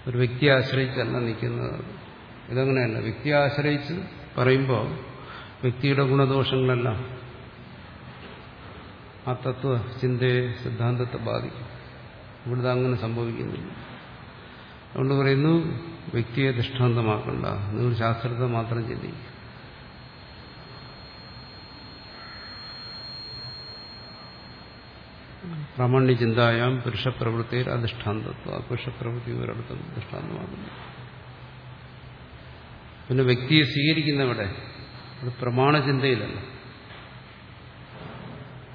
ഒരു വ്യക്തിയെ ആശ്രയിച്ചല്ല നിൽക്കുന്നത്. ഇതങ്ങനെയല്ല. വ്യക്തിയെ ആശ്രയിച്ച് പറയുമ്പോൾ വ്യക്തിയുടെ ഗുണദോഷങ്ങളെല്ലാം ആ തത്വ ചിന്തയെ സിദ്ധാന്തത്തെ ബാധിക്കും. ഇവിടുത്തെ അങ്ങനെ സംഭവിക്കുന്നില്ല. അതുകൊണ്ട് പറയുന്നു വ്യക്തിയെ ദൃഷ്ടാന്തമാക്കണ്ട. നിങ്ങൾ ശാസ്ത്രത്തെ മാത്രം ചിന്തിക്കും പ്രാമാണ്യ ചിന്തായാം പുരുഷപ്രവൃത്തിയിൽ അധിഷ്ഠാന്തത്വം പുരുഷപ്രവൃത്തി ഒരിടത്തും അധിഷ്ഠാന്തമാകുന്നു. പിന്നെ വ്യക്തിയെ സ്വീകരിക്കുന്നവിടെ അത് പ്രമാണചിന്തയിലല്ല.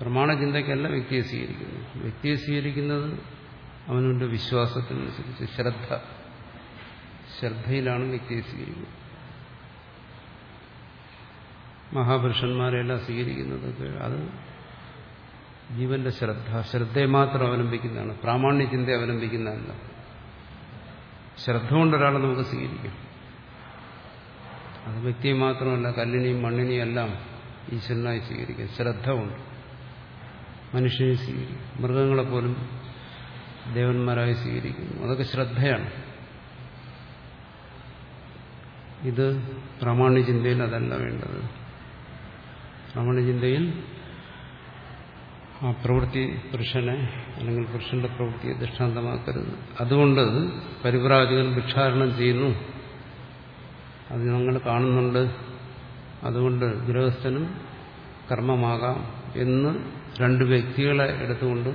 പ്രമാണചിന്തയ്ക്കല്ല വ്യക്തിയെ സ്വീകരിക്കുന്നു വ്യക്തിയെ സ്വീകരിക്കുന്നത് അവനവന്റെ വിശ്വാസത്തിനനുസരിച്ച് ശ്രദ്ധ ശ്രദ്ധയിലാണ് വ്യക്തിയെ സ്വീകരിക്കുന്നത്. മഹാപുരുഷന്മാരെല്ലാം സ്വീകരിക്കുന്നതൊക്കെ അത് ജീവന്റെ ശ്രദ്ധ ശ്രദ്ധയെ മാത്രം അവലംബിക്കുന്നതാണ്. പ്രാമാണ്യ ചിന്തയെ അവലംബിക്കുന്നതല്ല. ശ്രദ്ധ കൊണ്ടൊരാളെ നമുക്ക് സ്വീകരിക്കാം. അത് വ്യക്തിയെ മാത്രമല്ല കല്ലിനെയും മണ്ണിനെയും എല്ലാം ഈശ്വരനായി സ്വീകരിക്കാം. ശ്രദ്ധ കൊണ്ട് മനുഷ്യനെ സ്വീകരിക്കും. മൃഗങ്ങളെപ്പോലും ദേവന്മാരായി സ്വീകരിക്കുന്നു. അതൊക്കെ ശ്രദ്ധയാണ്. ഇത് പ്രാമാണ്യ ചിന്തയിൽ അതല്ല വേണ്ടത്. പ്രാമാണ്യ ചിന്തയിൽ ആ പ്രവൃത്തി പുരുഷനെ അല്ലെങ്കിൽ പുരുഷന്റെ പ്രവൃത്തിയെ ദൃഷ്ടാന്തമാക്കരുത്. അതുകൊണ്ട് പരിപ്രാജകൻ ഭിക്ഷാരണം ചെയ്യുന്നു. അത് ഞങ്ങൾ കാണുന്നുണ്ട്. അതുകൊണ്ട് ഗൃഹസ്ഥനും കർമ്മമാകാം എന്ന് രണ്ട് വ്യക്തികളെ എടുത്തുകൊണ്ട്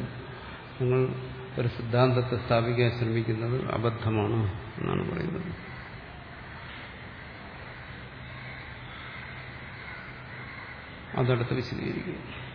നിങ്ങൾ ഒരു സിദ്ധാന്തത്തെ സ്ഥാപിക്കാൻ ശ്രമിക്കുന്നത് അബദ്ധമാണ് എന്നാണ് പറയുന്നത്. അതടുത്ത് വിശദീകരിക്കുന്നു.